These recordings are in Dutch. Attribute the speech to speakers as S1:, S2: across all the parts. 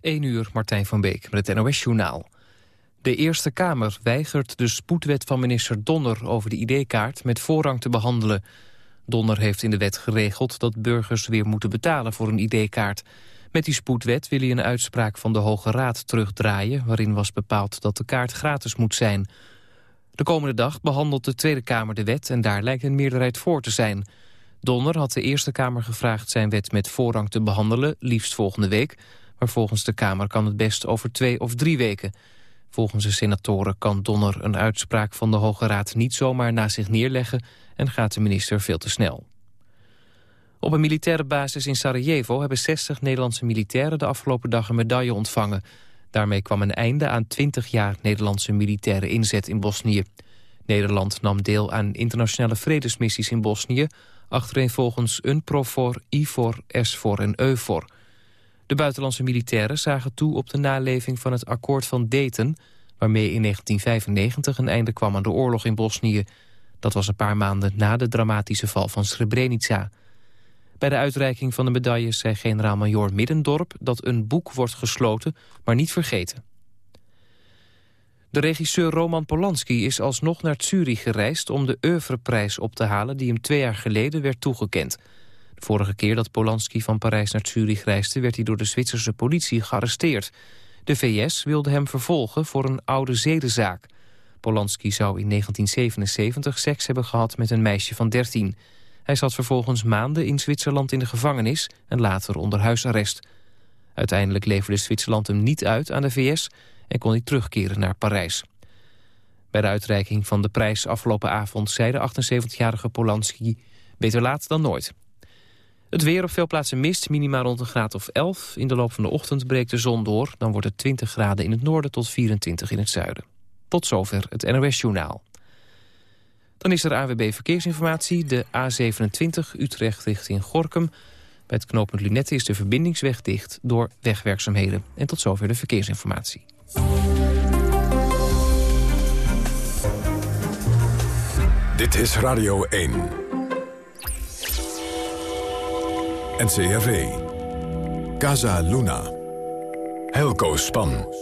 S1: 1 uur, Martijn van Beek met het NOS-journaal. De Eerste Kamer weigert de spoedwet van minister Donner over de ID-kaart met voorrang te behandelen. Donner heeft in de wet geregeld dat burgers weer moeten betalen voor een ID-kaart. Met die spoedwet wil hij een uitspraak van de Hoge Raad terugdraaien... waarin was bepaald dat de kaart gratis moet zijn. De komende dag behandelt de Tweede Kamer de wet... en daar lijkt een meerderheid voor te zijn. Donner had de Eerste Kamer gevraagd zijn wet met voorrang te behandelen... liefst volgende week, maar volgens de Kamer kan het best over twee of drie weken. Volgens de senatoren kan Donner een uitspraak van de Hoge Raad niet zomaar naast zich neerleggen... en gaat de minister veel te snel. Op een militaire basis in Sarajevo hebben 60 Nederlandse militairen de afgelopen dag een medaille ontvangen. Daarmee kwam een einde aan 20 jaar Nederlandse militaire inzet in Bosnië. Nederland nam deel aan internationale vredesmissies in Bosnië, achtereenvolgens UNPROFOR, IFOR, SFOR en EUFOR. De buitenlandse militairen zagen toe op de naleving van het akkoord van Dayton... waarmee in 1995 een einde kwam aan de oorlog in Bosnië. Dat was een paar maanden na de dramatische val van Srebrenica... Bij de uitreiking van de medailles zei generaal-majoor Middendorp... dat een boek wordt gesloten, maar niet vergeten. De regisseur Roman Polanski is alsnog naar Zurich gereisd... om de oeuvreprijs op te halen die hem twee jaar geleden werd toegekend. De vorige keer dat Polanski van Parijs naar Zurich reisde... werd hij door de Zwitserse politie gearresteerd. De VS wilde hem vervolgen voor een oude zedenzaak. Polanski zou in 1977 seks hebben gehad met een meisje van 13... Hij zat vervolgens maanden in Zwitserland in de gevangenis en later onder huisarrest. Uiteindelijk leverde Zwitserland hem niet uit aan de VS en kon hij terugkeren naar Parijs. Bij de uitreiking van de prijs afgelopen avond zei de 78-jarige Polanski beter laat dan nooit. Het weer op veel plaatsen mist, minimaal rond een graad of 11. In de loop van de ochtend breekt de zon door. Dan wordt het 20 graden in het noorden tot 24 in het zuiden. Tot zover het NOS Journaal. Dan is er AWB Verkeersinformatie, de A27 Utrecht richting Gorkum. Bij het knooppunt Lunette is de verbindingsweg dicht door wegwerkzaamheden. En tot zover de verkeersinformatie.
S2: Dit is Radio 1. NCRV. Casa Luna. Helco Span.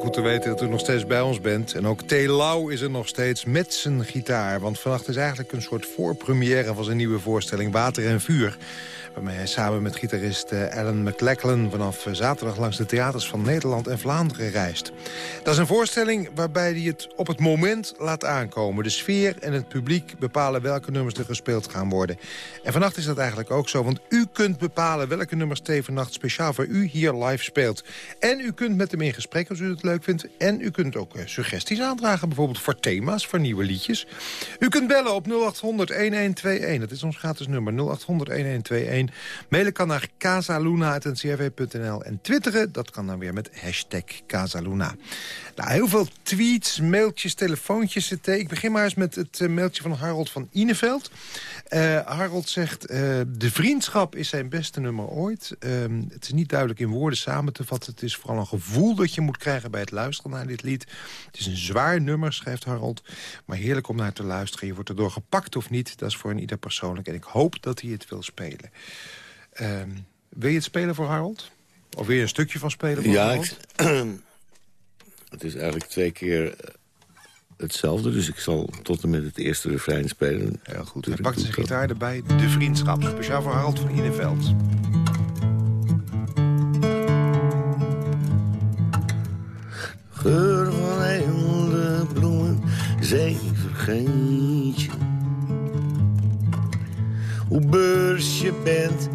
S3: Goed te weten dat u nog steeds bij ons bent. En ook T. Lau is er nog steeds met zijn gitaar. Want vannacht is eigenlijk een soort voorpremière van zijn nieuwe voorstelling Water en Vuur waarmee hij samen met gitarist eh, Alan McLachlan... vanaf eh, zaterdag langs de theaters van Nederland en Vlaanderen reist. Dat is een voorstelling waarbij hij het op het moment laat aankomen. De sfeer en het publiek bepalen welke nummers er gespeeld gaan worden. En vannacht is dat eigenlijk ook zo, want u kunt bepalen... welke nummers Steven Nacht speciaal voor u hier live speelt. En u kunt met hem in gesprek als u het leuk vindt. En u kunt ook eh, suggesties aandragen, bijvoorbeeld voor thema's, voor nieuwe liedjes. U kunt bellen op 0800-1121. Dat is ons gratis nummer, 0800-1121. Mailen kan naar casaluna.ncrv.nl. En twitteren, dat kan dan weer met hashtag Casaluna. Nou, heel veel tweets, mailtjes, telefoontjes. Ik begin maar eens met het eh, mailtje van Harold van Ineveld. Uh, Harold zegt, uh, de vriendschap is zijn beste nummer ooit. Uh, het is niet duidelijk in woorden samen te vatten. Het is vooral een gevoel dat je moet krijgen bij het luisteren naar dit lied. Het is een zwaar nummer, schrijft Harold. Maar heerlijk om naar te luisteren. Je wordt erdoor gepakt of niet, dat is voor een ieder persoonlijk. En ik hoop dat hij het wil spelen. Ehm, wil je het spelen voor Harold? Of wil je een stukje van spelen voor
S4: ja,
S3: Harold?
S4: Ja, het is eigenlijk twee keer eh, hetzelfde. Dus ik zal tot en met het eerste refrein spelen.
S3: Heel goed. Hij pakt zijn gitaar erbij. De Vriendschap. Speciaal voor Harold van Ineveld.
S4: Geur van hele bloemen, zee vergeet je. Hoe beurs je bent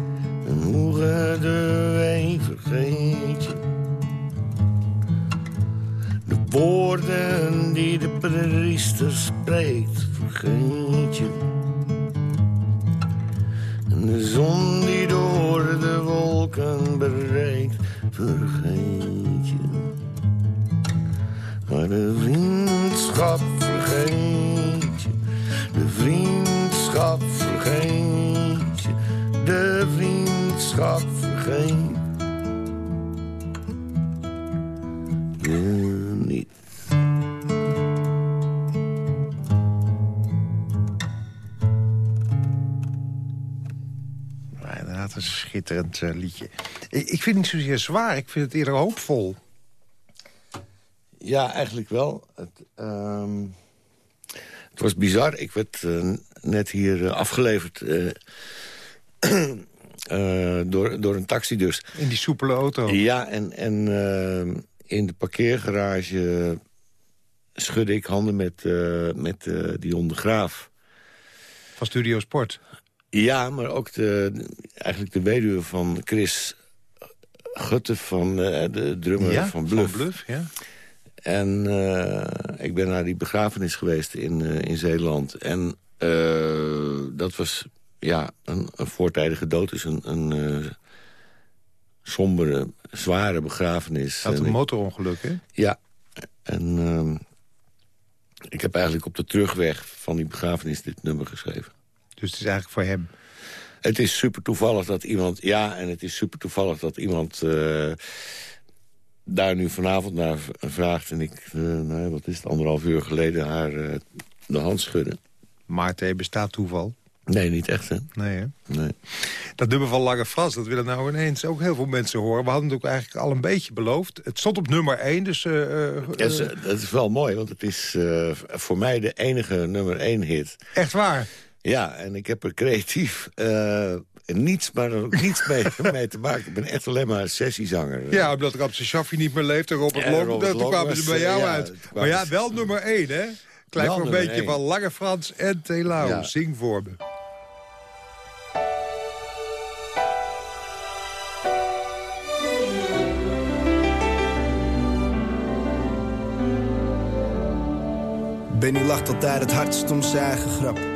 S4: en hoe gedwee vergeet je. Woorden die de priester spreekt, vergeet je. En de zon die door de wolken breekt, vergeet je. Maar de vriendschap vergeet je, de vriendschap vergeet je, de vriendschap vergeet je
S3: schitterend liedje. Ik, vind het niet zozeer zwaar, ik vind het eerder hoopvol.
S4: Ja, eigenlijk wel. Het, ehm, het was bizar. Ik werd net hier afgeleverd... door, door een taxi dus.
S3: In die soepele auto?
S4: Ja, en, en in de parkeergarage schudde ik handen met, met Dion de Graaf.
S3: Van Studio Sport?
S4: Ja, maar ook de, eigenlijk de weduwe van Chris Gutte, van uh, de drummer van Bluff.
S3: Van Bluff ja.
S4: En ik ben naar die begrafenis geweest in, in Zeeland. En dat was ja, een, een voortijdige dood. Dus een, een sombere, zware begrafenis.
S3: Had een motorongeluk, hè?
S4: Ja. En ehm, ik heb eigenlijk op de terugweg van die begrafenis dit nummer geschreven.
S3: Dus het is eigenlijk voor hem?
S4: Het is super toevallig dat iemand... Ja, en het is super toevallig dat iemand... Uh, daar nu vanavond naar vraagt. En ik, uh, nou, wat is het, anderhalf uur geleden haar uh, de hand schudden.
S3: Maarten, bestaat toeval?
S4: Nee, niet echt, hè?
S3: Nee, hè?
S4: Nee.
S3: Dat nummer van Lange Frans, dat willen nou ineens ook heel veel mensen horen. We hadden het ook eigenlijk al een beetje beloofd. Het stond op nummer 1, dus... Uh,
S4: ja, dat is wel mooi, want het is voor mij de enige nummer 1 hit.
S3: Echt waar?
S4: Ja, en ik heb er creatief uh, niets, maar ook niets mee, mee, te maken. Ik ben echt alleen maar een sessiezanger.
S3: Ja, omdat Ramse Shaffi niet meer leeft en Robert Long, Robert toen kwamen ze bij jou uit. Maar ja, wel nummer 1, hè? Klein voor een beetje 1. van Lange Frans en Telau. Ja. Zing voor me.
S5: Benny lacht altijd het hardst om zijn eigen grap.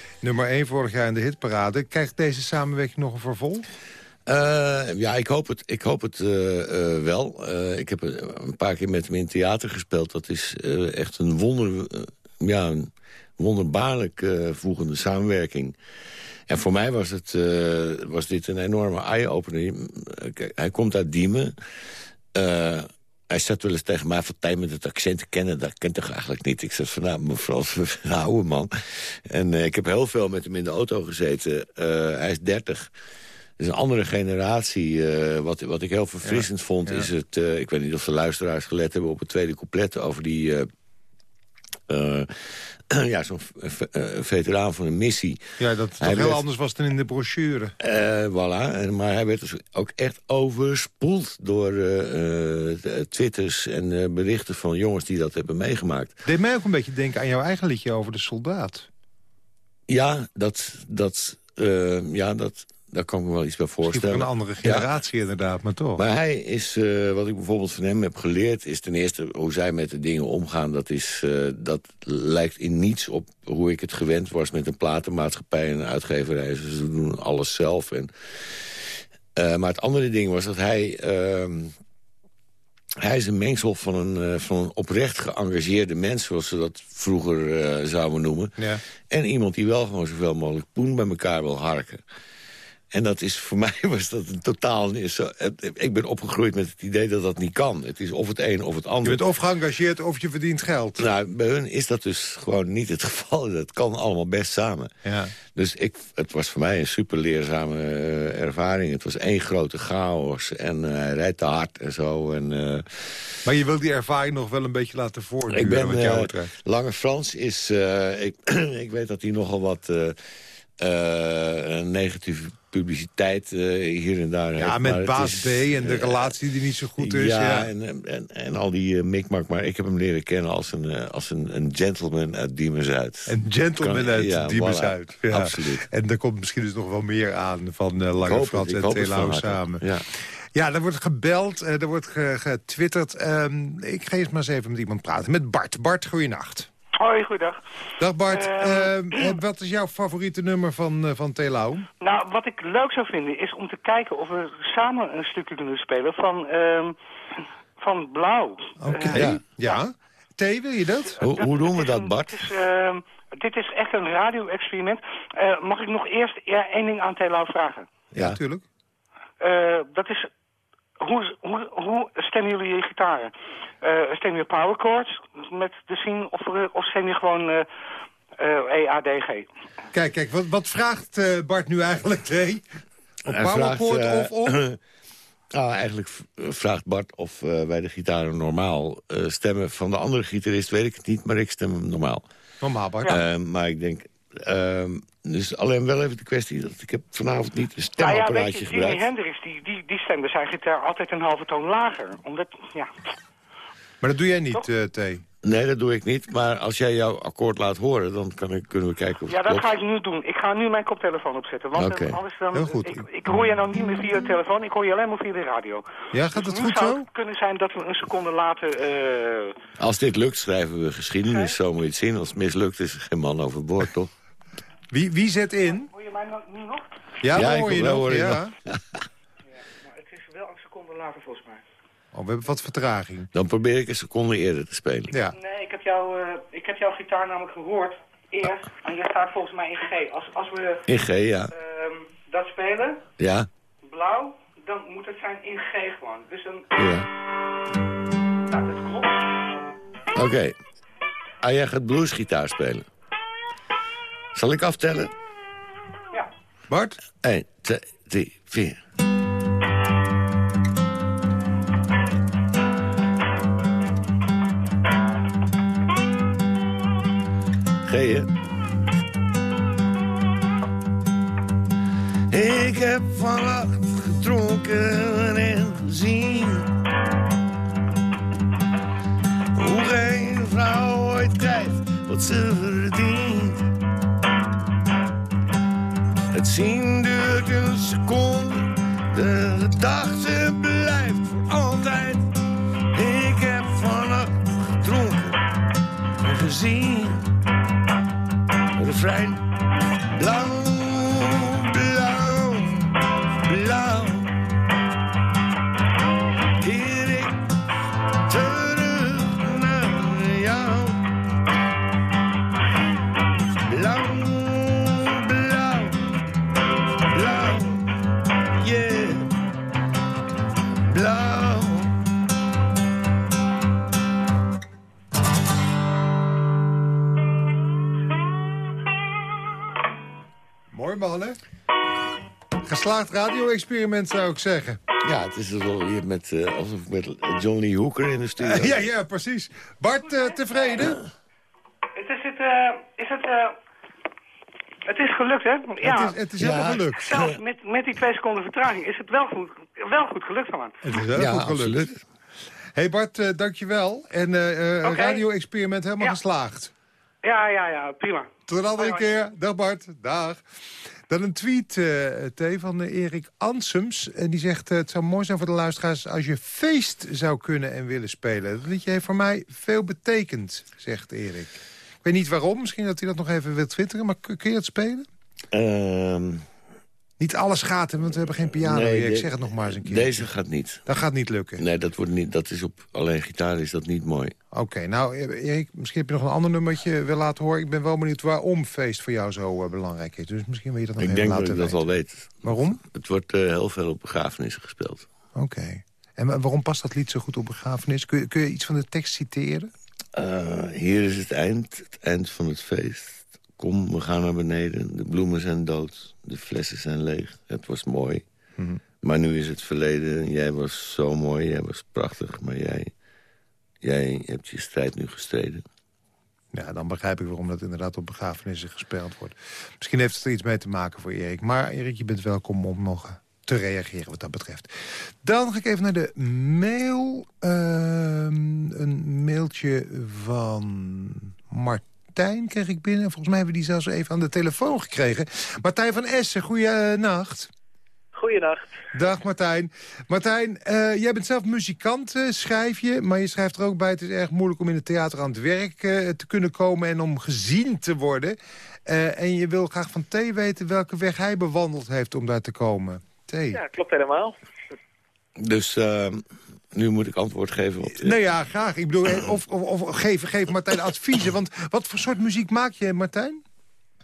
S3: Nummer 1 vorig jaar in de hitparade. Krijgt deze samenwerking nog een vervolg?
S4: Uh, ja, ik hoop het, ik hoop het uh, uh, wel. ik heb een paar keer met hem in theater gespeeld. Dat is echt een wonder, ja, een wonderbaarlijk voegende samenwerking. En voor mij was, het, was dit een enorme eye-opener. Hij komt uit Diemen. Hij zat wel eens tegen mij van tijd met het accent te kennen. Dat kent toch eigenlijk niet. Ik zeg van nou, mevrouw, een oude man. En ik heb heel veel met hem in de auto gezeten. hij is dertig. Het is een andere generatie. Uh, wat, wat ik heel verfrissend ja, vond, ja. is het... Ik weet niet of de luisteraars gelet hebben op het tweede couplet... over die... Uh, ja, zo'n veteraan van een missie.
S3: Ja, dat toch heel anders was dan in de brochure.
S4: voilà, en, maar hij werd dus ook echt overspoeld door twitters en berichten van jongens die dat hebben meegemaakt.
S3: Deed mij ook een beetje denken aan jouw eigen liedje over de soldaat.
S4: Ja, dat... dat ja, dat daar kan ik me wel iets bij voorstellen.
S3: voor een andere generatie inderdaad, maar toch.
S4: Maar hij is, eh, wat ik bijvoorbeeld van hem heb geleerd... is ten eerste hoe zij met de dingen omgaan. Dat, is, eh, dat lijkt in niets op hoe ik het gewend was... met een platenmaatschappij en een uitgeverij. Ze doen alles zelf. En, eh, maar het andere ding was dat hij... ehm, hij is een mengsel van een, van een oprecht geëngageerde mens... zoals ze dat vroeger zouden noemen.
S3: Ja.
S4: En iemand die wel gewoon zoveel mogelijk poen bij elkaar wil harken. En dat is voor mij was dat een totaal... Zo, ik ben opgegroeid met het idee dat dat niet kan. Het is of het een of het
S3: Je
S4: ander.
S3: bent of geëngageerd of je verdient geld.
S4: Nou, bij hun is dat dus gewoon niet het geval. Dat kan allemaal best samen.
S3: Ja.
S4: Dus ik, het was voor mij een super leerzame eh, ervaring. Het was één grote chaos en eh, hij rijdt te hard en zo. En, eh,
S3: Maar je wil die ervaring nog wel een beetje laten voortduren,
S4: ik ben,
S3: wat jou betreft.
S4: Lange Frans is... ik, ik weet dat hij nogal wat eh, negatieve publiciteit eh, hier en daar
S3: Ja,
S4: heeft.
S3: met baas
S4: is,
S3: B en de
S4: eh,
S3: relatie die niet zo goed is.
S4: ja,
S3: Ja,
S4: En, en, en al die mikmak. Maar ik heb hem leren kennen als een, als een, een gentleman uit Diemen-Zuid.
S3: Een gentleman
S4: Kan-
S3: uit
S4: ja, voilà.
S3: Ja.
S4: Absoluut.
S3: En er komt misschien dus nog wel meer aan van uh, Lange Frans en Telau samen.
S4: Ja.
S3: Ja, er wordt gebeld, er wordt ge- getwitterd. Ehm, ik ga eerst maar eens even met iemand praten. Met Bart. Bart, goeienacht.
S6: Hoi, goeiedag.
S3: Dag Bart.
S6: Ehm,
S3: Ehm, eh, wat is jouw favoriete nummer van, eh, van Telau?
S6: Nou, wat ik leuk zou vinden is om te kijken of we samen een stukje kunnen spelen van, ehm, van Blauw.
S3: Oké.
S6: Eh,
S4: Ja.
S3: ja. T, wil je dat?
S4: Hoe, hoe doen we dat, Bart?
S6: is, ehm, dit is echt een radio-experiment. Eh, mag ik nog eerst ja, één ding aan Telau vragen?
S3: Ja, natuurlijk.
S6: Eh, dat is, hoe, hoe, hoe stemmen jullie je gitaren? Eh stem je power chords met de zin of, eh, of stem je gewoon eh eh, EADG?
S3: Kijk, kijk, wat, wat vraagt eh, Bart nu eigenlijk, T? Op
S4: Hij
S3: PowerPoint
S4: vraagt,
S3: of op?
S4: Nou, eigenlijk vraagt Bart of eh, wij de gitaren normaal eh, stemmen. Van de andere gitarist weet ik het niet, maar ik stem hem normaal.
S3: Normaal, Bart.
S4: Eh, maar ik denk... ehm, dus alleen wel even de kwestie dat ik heb vanavond niet een
S6: Nou ja,
S4: stemapparaatje
S6: weet je, Jimi
S4: gebruikt.
S6: Hendrix die, die, die stemde zijn gitaar altijd een halve toon lager. Omdat, ja,
S3: Maar dat doe jij niet, eh, T.
S4: Nee, dat doe ik niet. Maar als jij jouw akkoord laat horen, dan kan ik, kunnen we kijken of
S6: ja
S4: het
S6: dat ga ik nu doen. Ik ga nu mijn koptelefoon opzetten. Want
S4: Oké.
S6: eh, anders dan,
S3: Heel goed.
S6: Ik, ik hoor je nou niet meer via de telefoon, ik hoor je alleen maar via de radio.
S3: Ja, gaat
S6: Dus
S3: het goed
S6: zou
S3: zo?
S6: het kunnen zijn dat we een seconde later... eh,
S4: Als dit lukt, schrijven we geschiedenis. Zo moet je het zien. Als het mislukt, is er geen man overboord, toch?
S3: Wie, wie zet in?
S6: hoor je mij nu nog?
S3: Ja,
S4: Ja,
S3: hoor je nog.
S4: je
S3: ja.
S6: Nou, het is wel een seconde later volgens mij.
S3: Oh, we hebben wat vertraging.
S4: Dan probeer ik een seconde eerder te spelen.
S3: Ja.
S6: Nee, ik heb, jou, eh, ik heb jouw gitaar namelijk gehoord. Eerst. En jij staat volgens mij in G. Als, als we
S4: In G, ja.
S6: ehm, dat spelen,
S4: Ja,
S6: blauw, dan moet het zijn in G gewoon. Dus dan...
S4: ja.
S6: Nou, dat klopt.
S4: Oké. Ah, jij gaat bluesgitaar spelen. Zal ik aftellen?
S6: Ja.
S3: Bart?
S4: 1, 2, 3, 4. G, hè? Ik heb vannacht gedronken en gezien Hoe geen vrouw ooit krijgt wat ze verdient Het zien duurt een seconde, de gedachte blijft voor altijd. Ik heb vannacht gedronken en gezien. Refrein
S3: Geslaagd radio-experiment, zou ik zeggen.
S4: Ja, het is alsof je met, eh, alsof ik met John Lee Hooker in de studio
S3: ja, ja, precies. Bart, eh, tevreden?
S6: Het is het, eh, is het, eh, het is gelukt, hè? Ja.
S3: Het is, het is helemaal gelukt.
S6: Zelfs met, met die twee seconden vertraging is het wel goed, wel goed gelukt van.
S3: Het is heel
S4: Ja,
S3: goed gelukt.
S4: absoluut.
S3: hey Bart, dankjewel. En eh eh radio-experiment helemaal
S6: Ja.
S3: geslaagd.
S6: Ja, ja, ja, prima.
S3: Tot een andere
S6: hoi.
S3: keer. Dag Bart. Dag. Dan een tweet, eh T, van eh, Erik Ansems. En die zegt, eh, het zou mooi zijn voor de luisteraars... als je feest zou kunnen en willen spelen. Dat liedje heeft voor mij veel betekend, zegt Erik. Ik weet niet waarom, misschien dat hij dat nog even wil twitteren... maar kun kun je het spelen?
S4: Ehm,
S3: Niet alles gaat, want we hebben geen piano
S4: nee,
S3: hier. Ik zeg het nog maar eens een keer.
S4: Deze gaat niet.
S3: Dat gaat niet lukken.
S4: Nee, dat, wordt niet, dat is op alleen gitaar is dat niet mooi.
S3: Oké, nou Erik, misschien heb je nog een ander nummertje wil laten horen. Ik ben wel benieuwd waarom feest voor jou zo eh, belangrijk is. Dus misschien wil je dat nog
S4: ik
S3: even
S4: denk dat
S3: laten
S4: ik dat wel weet.
S3: Waarom?
S4: Het wordt eh, heel veel op begrafenissen gespeeld.
S3: Oké. En wa- waarom past dat lied zo goed op begrafenis? Kun je, kun je iets van de tekst citeren?
S4: Eh, hier is het eind, het eind van het feest. Kom, we gaan naar beneden. De bloemen zijn dood, de flessen zijn leeg. Het was mooi.
S3: Mhm.
S4: Maar nu is het verleden. Jij was zo mooi, jij was prachtig. Maar jij, jij hebt je strijd nu gestreden.
S3: Ja, dan begrijp ik waarom dat inderdaad op begrafenissen gespeeld wordt. Misschien heeft het er iets mee te maken voor Erik. Maar Erik, je bent welkom om nog te reageren wat dat betreft. Dan ga ik even naar de mail. Ehm, een mailtje van Martijn kreeg ik binnen. Volgens mij hebben we die zelfs even aan de telefoon gekregen. Martijn van Essen, goeienacht.
S7: Goeienacht.
S3: Dag Martijn. Martijn, eh, jij bent zelf muzikant, eh, schrijf je. Maar je schrijft er ook bij, het is erg moeilijk om in het theater aan het werk eh, te kunnen komen... en om gezien te worden. Eh, en je wil graag van T weten welke weg hij bewandeld heeft om daar te komen. T.
S7: Ja, klopt helemaal.
S4: Dus nu moet ik antwoord geven op...
S3: Nou ja, graag. Ik bedoel, eh, of, of, of geef, geef Martijn adviezen. Want wat voor soort muziek maak je, Martijn?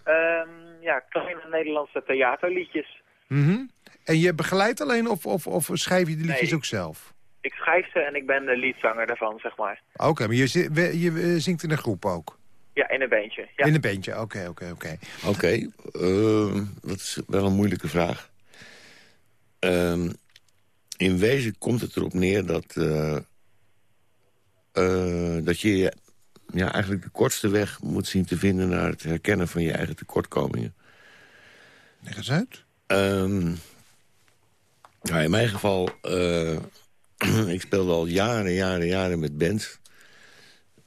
S7: Ehm, ja, kleine Nederlandse theaterliedjes.
S3: Mhm. En je begeleidt alleen of, of, of schrijf je de liedjes
S7: Nee.
S3: ook zelf?
S7: Ik schrijf ze en ik ben de leadzanger daarvan, zeg maar.
S3: Oké, maar je, je eh, zingt in een groep ook?
S7: Ja, in een beentje. Ja.
S3: In een bandje, oké, oké, oké.
S4: Oké, ehm, dat is wel een moeilijke vraag. Ehm, in wezen komt het erop neer dat, eh, eh, dat je ja, eigenlijk de kortste weg moet zien te vinden... naar het herkennen van je eigen tekortkomingen.
S3: Leg eens uit.
S4: Ehm, nou, in mijn geval, eh, ik speelde al jaren, jaren, jaren met bands.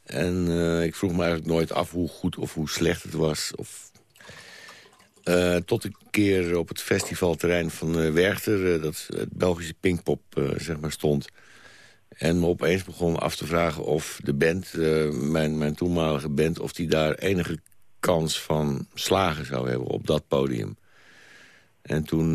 S4: En ik vroeg me eigenlijk nooit af hoe goed of hoe slecht het was. Of, eh, tot een keer op het festivalterrein van eh, Werchter... eh, dat het Belgische Pinkpop zeg maar stond... En me opeens begon af te vragen of de band, mijn, mijn toenmalige band... of die daar enige kans van slagen zou hebben op dat podium. En toen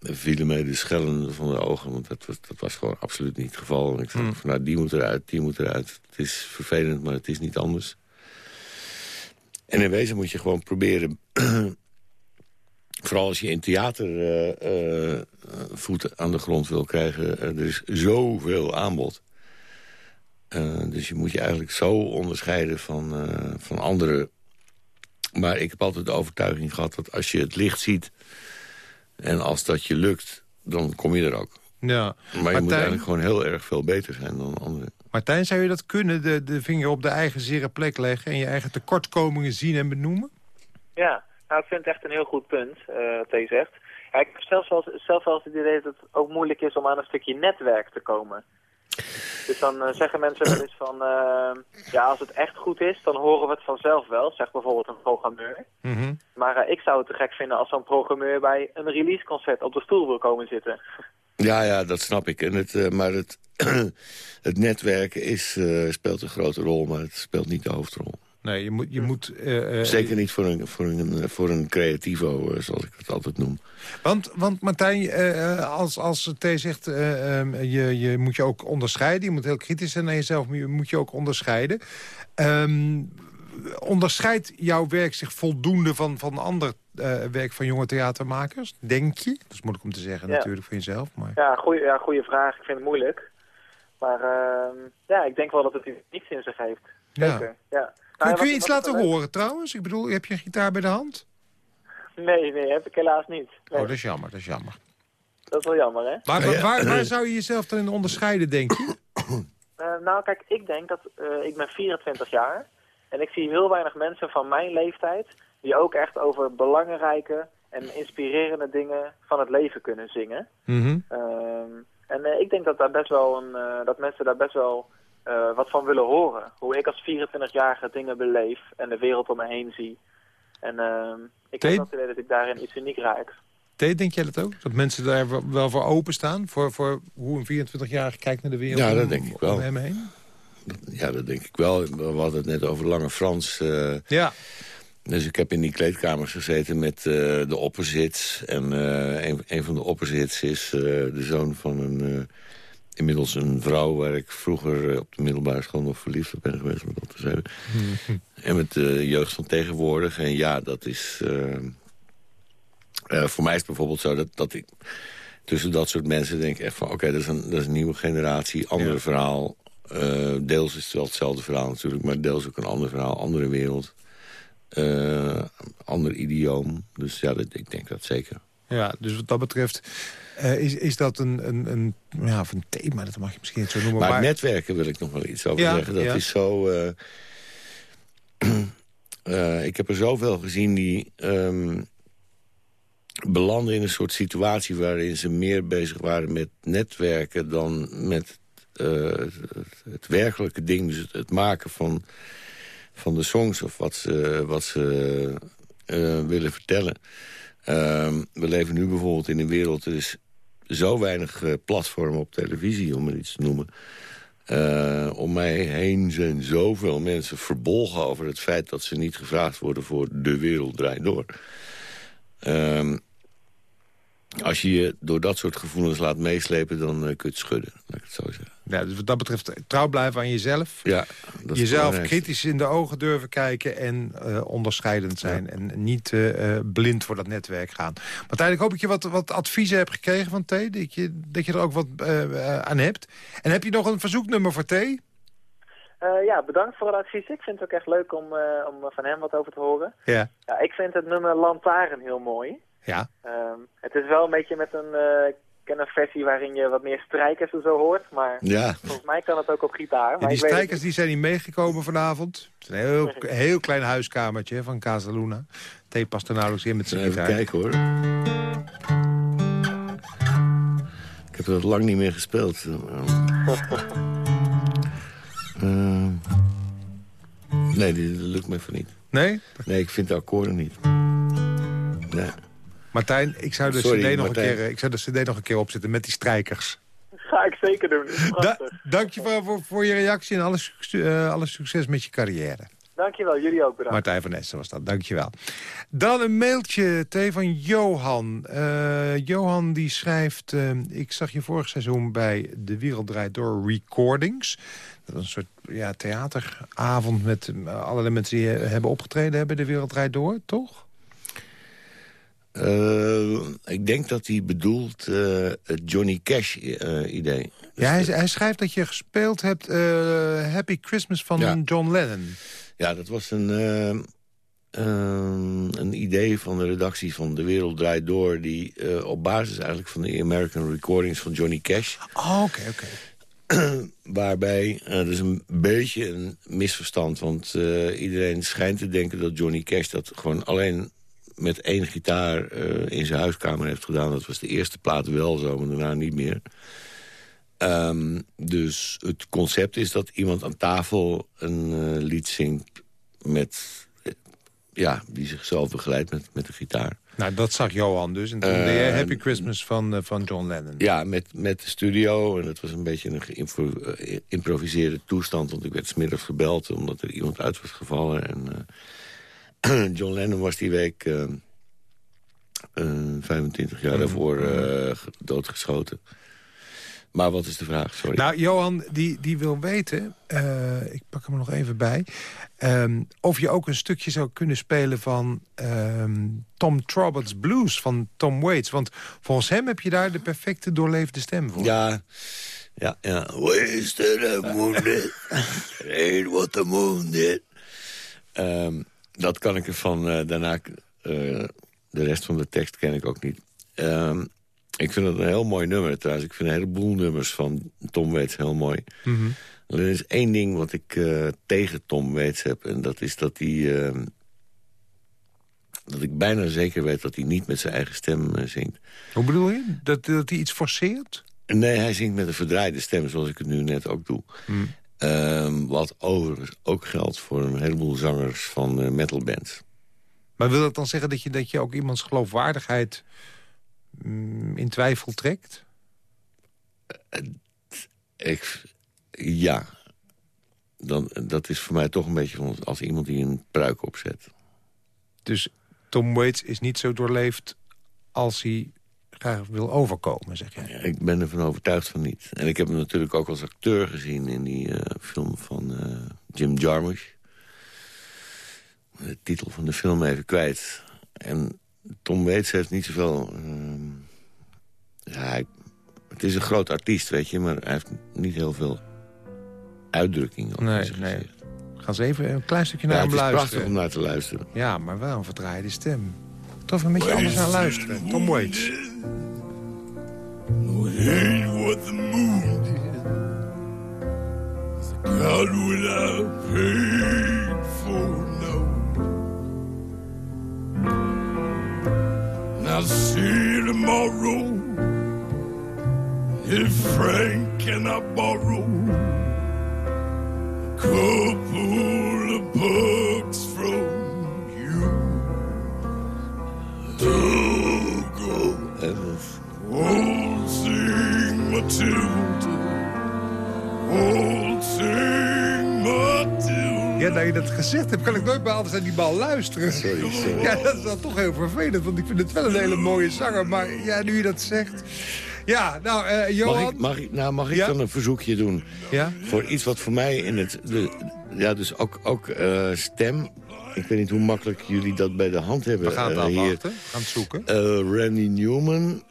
S4: vielen mij de schellen van de ogen. Want dat was, dat was gewoon absoluut niet het geval. En ik
S3: Hmm.
S4: dacht van, nou, die moet eruit, die moet eruit. Het is vervelend, maar het is niet anders. En in wezen moet je gewoon proberen... vooral als je in theater eh, eh, voeten aan de grond wil krijgen... er is zoveel aanbod. Eh, dus je moet je eigenlijk zo onderscheiden van, eh, van anderen. Maar ik heb altijd de overtuiging gehad dat als je het licht ziet... en als dat je lukt, dan kom je er ook.
S3: Ja.
S4: Maar je moet eigenlijk gewoon heel erg veel beter zijn dan anderen.
S3: Martijn, zou je dat kunnen, de, de vinger op de eigen zere plek leggen... en je eigen tekortkomingen zien en benoemen?
S7: Ja, nou, ik vind het echt een heel goed punt, eh wat hij zegt. Ja, ik heb zelf wel, eens- zelf wel het idee dat het ook moeilijk is om aan een stukje netwerk te komen. Dus dan eh, zeggen mensen wel eens van, eh, ja, als het echt goed is, dan horen we het vanzelf wel, zegt bijvoorbeeld een programmeur.
S3: Mhm.
S7: Maar ik zou het te gek vinden als zo'n programmeur bij een releaseconcert op de stoel wil komen zitten.
S4: Ja, ja, dat snap ik. En het, maar het, het netwerken is, speelt een grote rol, maar het speelt niet de hoofdrol.
S3: Nee, je moet... Je moet eh, eh,
S4: Zeker niet voor een, voor een, voor een creativo, eh, zoals ik het altijd noem.
S3: Want, want Martijn, eh, eh, als, als T zegt, eh, ehm, je, je moet je ook onderscheiden. Je moet heel kritisch zijn naar jezelf, maar je moet je ook onderscheiden. Ehm, onderscheidt jouw werk zich voldoende van, van ander eh, werk van jonge theatermakers? Denk je? Dat is moeilijk om te zeggen
S7: Ja.
S3: natuurlijk van jezelf. Maar...
S7: Ja, goeie, ja, goede vraag. Ik vind het moeilijk. Maar ehm, ja, ik denk wel dat het iets in zich heeft.
S3: Ja.
S7: Zeker, ja.
S3: Kun,
S7: Nou,
S3: kun je iets laten horen trouwens? Ik bedoel, heb je een gitaar bij de hand?
S7: Nee, nee, heb ik helaas niet. Nee,
S3: Oh, dat is jammer, dat is jammer.
S7: Dat is wel jammer, hè?
S3: Maar waar, waar, waar zou je jezelf dan in onderscheiden, denk je?
S7: Eh, nou, kijk, ik denk dat... eh, ik ben 24 jaar. En ik zie heel weinig mensen van mijn leeftijd... die ook echt over belangrijke en inspirerende dingen van het leven kunnen zingen.
S3: Mhm.
S7: Ehm, en eh, ik denk dat, daar best wel een, eh, dat mensen daar best wel eh, wat van willen horen. Hoe ik als 24-jarige dingen beleef en de wereld om me heen zie. En ehm, ik
S3: Teen?
S7: heb het idee dat ik daarin iets uniek raak.
S3: Ted, denk jij dat ook? Dat mensen daar wel- voor openstaan? Voor, voor hoe een 24-jarige kijkt naar de wereld
S4: Ja, dat
S3: om-
S4: denk ik wel.
S3: om hem heen?
S4: Ja, dat denk ik wel. We hadden het net over Lange Frans. eh,
S3: Ja.
S4: dus ik heb in die kleedkamers gezeten met eh, de opposites. En eh, een, een van de opposites is eh, de zoon van een... inmiddels een vrouw waar ik vroeger eh, op de middelbare school nog verliefd op ben geweest. Om dat te zeggen. En met de jeugd van tegenwoordig. En ja, dat is... eh, eh, voor mij is het bijvoorbeeld zo dat, dat ik tussen dat soort mensen denk echt van... oké, dat, is een- dat is een nieuwe generatie, ander
S3: Ja.
S4: verhaal. Deels is het wel hetzelfde verhaal natuurlijk... maar deels ook een ander verhaal, andere wereld. Ander idioom. Dus ja, dat, ik denk dat zeker.
S3: Ja, dus wat dat betreft eh, is, is dat een, een, een, ja, of een thema, dat mag je misschien niet zo noemen.
S4: Maar, het netwerken wil ik nog wel iets over
S3: Ja,
S4: zeggen. Dat
S3: ja.
S4: is zo... eh, eh, ik heb er zoveel gezien die ehm, belanden in een soort situatie... waarin ze meer bezig waren met netwerken dan met het, het werkelijke ding. Dus het, het maken van, van de songs of wat ze, wat ze willen vertellen. Ehm, we leven nu bijvoorbeeld in een wereld... er is zo weinig eh, platformen op televisie, om er iets te noemen... Eh, om mij heen zijn zoveel mensen verbolgen over het feit... dat ze niet gevraagd worden voor De Wereld Draait Door. Ehm, als je je door dat soort gevoelens laat meeslepen... dan eh, kun je het schudden, laat ik het zo zeggen.
S3: Ja, dus wat dat betreft trouw blijven aan jezelf.
S4: Ja, dat is het
S3: Jezelf kritisch in de ogen durven kijken en eh, onderscheidend zijn. En niet eh, eh, blind voor dat netwerk gaan. Martijn, ik hoop dat je wat, wat adviezen hebt gekregen van T. Dat je, dat je er ook wat eh, eh, aan hebt. En heb je nog een verzoeknummer voor T?
S7: Eh, ja, bedankt voor het advies. Ik vind het ook echt leuk om, eh, om van hem wat over te horen.
S3: Ja.
S7: Ja, ik vind het nummer Lantaren heel mooi.
S3: Ja.
S7: Ehm, het is wel een beetje met een, eh, ik ken een versie waarin je wat meer strijkers en zo hoort. Maar
S4: Ja,
S7: volgens mij kan het ook op gitaar. Maar
S3: die
S7: het
S3: strijkers die zijn niet meegekomen vanavond. Het is een heel, heel klein huiskamertje van Casa Luna. T past er nauwelijks in met zijn
S4: even
S3: gitaar.
S4: kijken hoor. Ik heb dat lang niet meer gespeeld. Eh, nee, die lukt me even niet.
S3: Nee?
S4: Nee, ik vind de akkoorden niet. Nee.
S3: Martijn, ik zou de,
S4: Sorry,
S3: CD nog een keer, eh, ik zou de cd nog een keer opzetten met die strijkers.
S7: Ga ik zeker doen.
S3: Da dank je voor, voor, voor je reactie en alle, suc- eh, alle succes met je carrière.
S7: Dankjewel, jullie ook bedankt.
S3: Martijn van Essen was dat, dankjewel. Dan een mailtje, T, van Johan. Eh, Johan die schrijft... ik zag je vorig seizoen bij De Wereld Draait Door Recordings. Dat was een soort ja, theateravond met allerlei mensen die hebben opgetreden hebben. De Wereld Draait Door, toch?
S4: Eh, ik denk dat hij bedoelt eh, het Johnny Cash-idee.
S3: Ja, hij, hij schrijft dat je gespeeld hebt eh, Happy Christmas van
S4: Ja.
S3: John Lennon.
S4: Ja, dat was een, eh, een idee van de redactie van De Wereld Draait Door... die eh, op basis eigenlijk van de American Recordings van Johnny Cash...
S3: Oh, oké, oké.
S4: waarbij, eh dat is een beetje een misverstand... want eh, iedereen schijnt te denken dat Johnny Cash dat gewoon alleen met één gitaar eh, in zijn huiskamer heeft gedaan. Dat was de eerste plaat wel zo, maar daarna niet meer. Ehm, dus het concept is dat iemand aan tafel een eh, lied zingt met... eh, ja, die zichzelf begeleidt met, met de gitaar.
S3: Nou, dat zag Johan dus. En toen deed je Happy Christmas van, van John Lennon.
S4: Ja, met, met de studio. En het was een beetje een geïmproviseerde toestand. Want ik werd smiddags gebeld omdat er iemand uit was gevallen. En John Lennon was die week eh, eh, 25 jaar daarvoor eh, ge- doodgeschoten. Maar wat is de vraag? Sorry.
S3: Nou, Johan, die, die wil weten, eh, ik pak hem nog even bij... ehm, of je ook een stukje zou kunnen spelen van ehm, Tom Trobbett's Blues van Tom Waits. Want volgens hem heb je daar de perfecte doorleefde stem voor.
S4: Ja, ja, ja. Wasted and wounded. Ain't what the moon did. Ehm, dat kan ik ervan. eh daarna, eh, de rest van de tekst ken ik ook niet. Ehm, ik vind het een heel mooi nummer trouwens. Ik vind een heleboel nummers van Tom Waits heel mooi.
S3: Mhm.
S4: Er is één ding wat ik eh, tegen Tom Waits heb. En dat is dat hij... ehm, dat ik bijna zeker weet dat hij niet met zijn eigen stem zingt.
S3: Hoe bedoel je? Dat, dat hij iets forceert?
S4: Nee, hij zingt met een verdraaide stem, zoals ik het nu net ook doe.
S3: Hmm.
S4: Ehm, wat overigens ook geldt voor een heleboel zangers van uh, metalbands.
S3: Maar wil dat dan zeggen dat je, dat je ook iemands geloofwaardigheid mm, in twijfel trekt?
S4: ik, ja. Dan, dat is voor mij toch een beetje als iemand die een pruik opzet.
S3: Dus Tom Waits is niet zo doorleefd als hij graag wil overkomen, zeg jij?
S4: ik ben ervan overtuigd van niet. En ik heb hem natuurlijk ook als acteur gezien in die uh, film van uh, Jim Jarmusch. De titel van de film even kwijt. En Tom Waits heeft niet zoveel... Uh, ja, het is een groot artiest, weet je, maar hij heeft niet heel veel uitdrukking. Op
S3: nee, nee. Gaan ze even een klein stukje naar
S4: ja,
S3: hem luisteren.
S4: het is prachtig om naar te luisteren.
S3: Ja, maar wel een verdraaide stem. Toch een beetje anders naar luisteren. Tom Waits.
S8: what the moon. The God without paid for no. Now see tomorrow if Frank can I borrow a couple of bucks from Oh, go. Old sing Matilda. Sing Matilda.
S3: Ja, nou je dat gezegd hebt, kan ik nooit meer anders naar die bal luisteren.
S4: Sorry, sorry.
S3: Ja, dat is dan toch heel vervelend, want ik vind het wel een hele mooie zanger. Maar ja, nu je dat zegt... Ja, nou, uh, Johan...
S4: Mag ik, mag ik, nou, mag ik
S3: Ja?
S4: dan een verzoekje doen?
S3: Ja?
S4: Voor iets wat voor mij in het... De, ja, dus ook, ook eh, stem. Ik weet niet hoe makkelijk jullie dat bij de hand hebben.
S3: We gaan het
S4: eh.
S3: We gaan het zoeken.
S4: Eh, Randy Newman.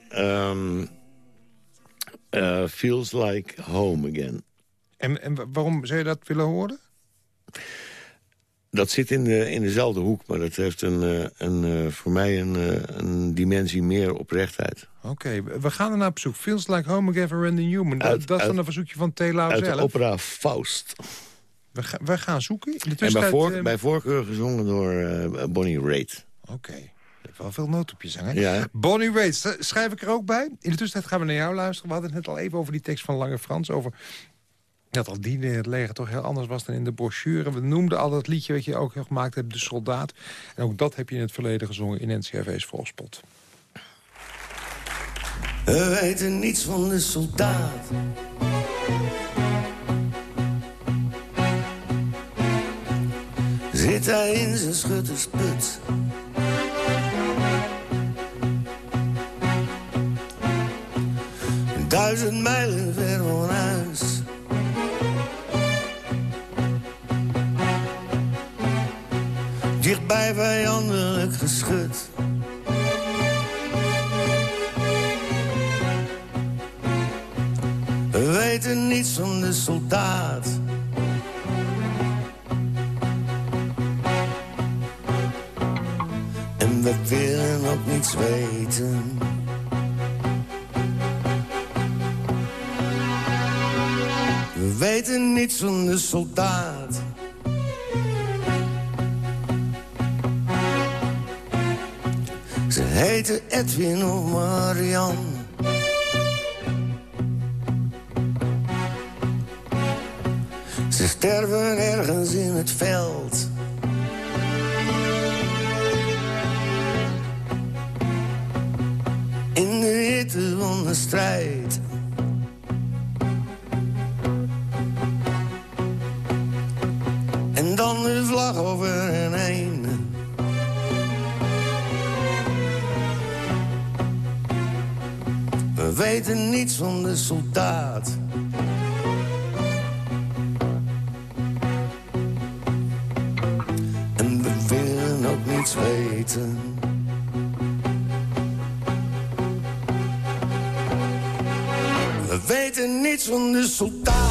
S4: eh, feels like home again.
S3: En, en wa- waarom zou je dat willen horen?
S4: Dat zit in, de, in dezelfde hoek, maar dat heeft een, een, voor mij een, een dimensie meer oprechtheid.
S3: Oké, we- we gaan er naar op zoek. Feels Like Home Again van Randy Newman. Dat,
S4: Uit-
S3: is dan een verzoekje van Tela
S4: Uit de
S3: zelf.
S4: opera Faust.
S3: We, ga- we gaan zoeken. In de
S4: En bij, voor,
S3: eh,
S4: bij voorkeur gezongen door eh, Bonnie Raitt.
S3: Oké. Je hebt wel veel noot op je zang, hè?
S4: Ja?
S3: Bonnie Raitt, sch- schrijf ik er ook bij. In de tussentijd gaan we naar jou luisteren. We hadden het net al even over die tekst van Lange Frans. Over dat al dienen in het leger toch heel anders was dan in de brochure. We noemden al dat liedje wat je ook gemaakt hebt, De Soldaat. En ook dat heb je in het verleden gezongen in NCRV's Volspot.
S8: We weten niets van de soldaat. Zit hij in zijn schuttersput? Duizend mijlen ver van huis. Dichtbij vijandelijk geschut. We weten niets van de soldaat. We willen ook niets weten. We weten niets van de soldaat. Ze heten Edwin of Marian. Ze sterven ergens in het veld. Strijd. En dan de vlag over hen heen. We weten niets van de soldaat. En we willen ook niets weten. Weten niets van de soldaat.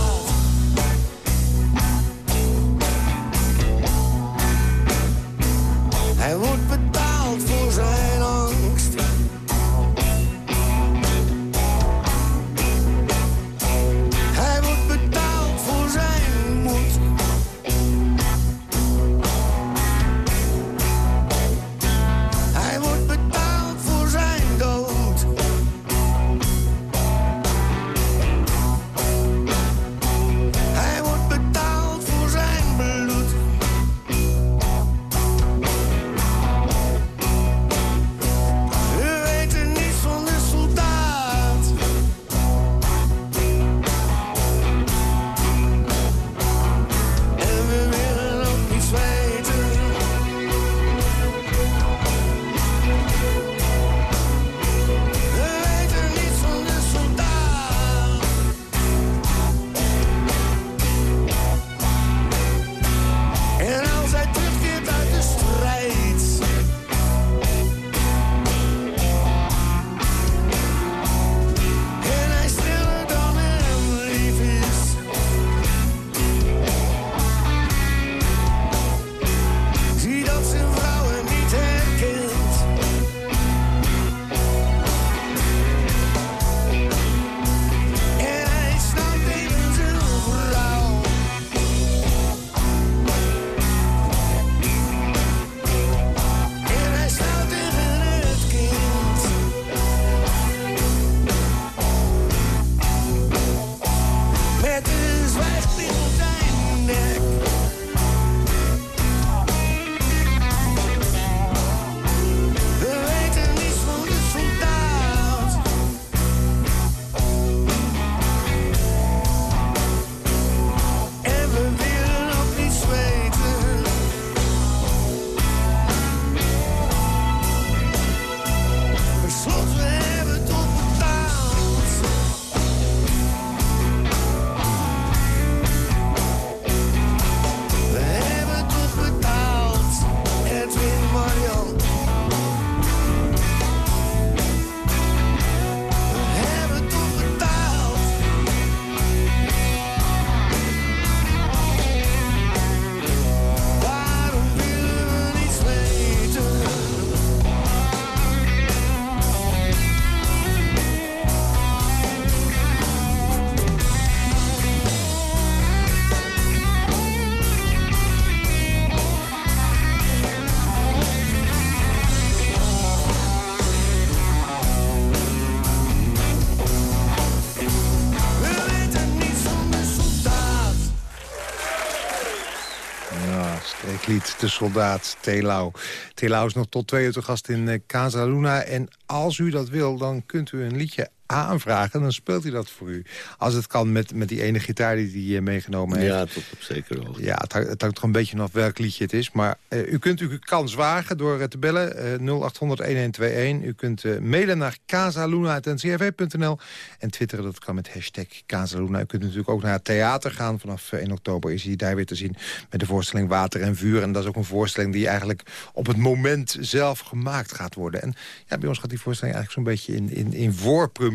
S3: De soldaat Telau. Telau is nog tot twee uur te gast in uh, Casa Luna. En als u dat wil, dan kunt u een liedje aanvragen, dan speelt hij dat voor u. Als het kan met, met die ene gitaar die hij meegenomen heeft.
S4: Ja, tot op zekere hoogte.
S3: Ja, het, hangt toch een beetje af welk liedje het is. Maar uh, u kunt uw kans wagen door uh, te bellen uh, 0800-1121. U kunt uh, mailen naar casaluna.ncrv.nl en twitteren, dat kan met hashtag Casaluna. U kunt natuurlijk ook naar het theater gaan. Vanaf 1 oktober is hij daar weer te zien met de voorstelling Water en Vuur. En dat is ook een voorstelling die eigenlijk op het moment zelf gemaakt gaat worden. En ja, bij ons gaat die voorstelling eigenlijk zo'n beetje in, in, in voorpremière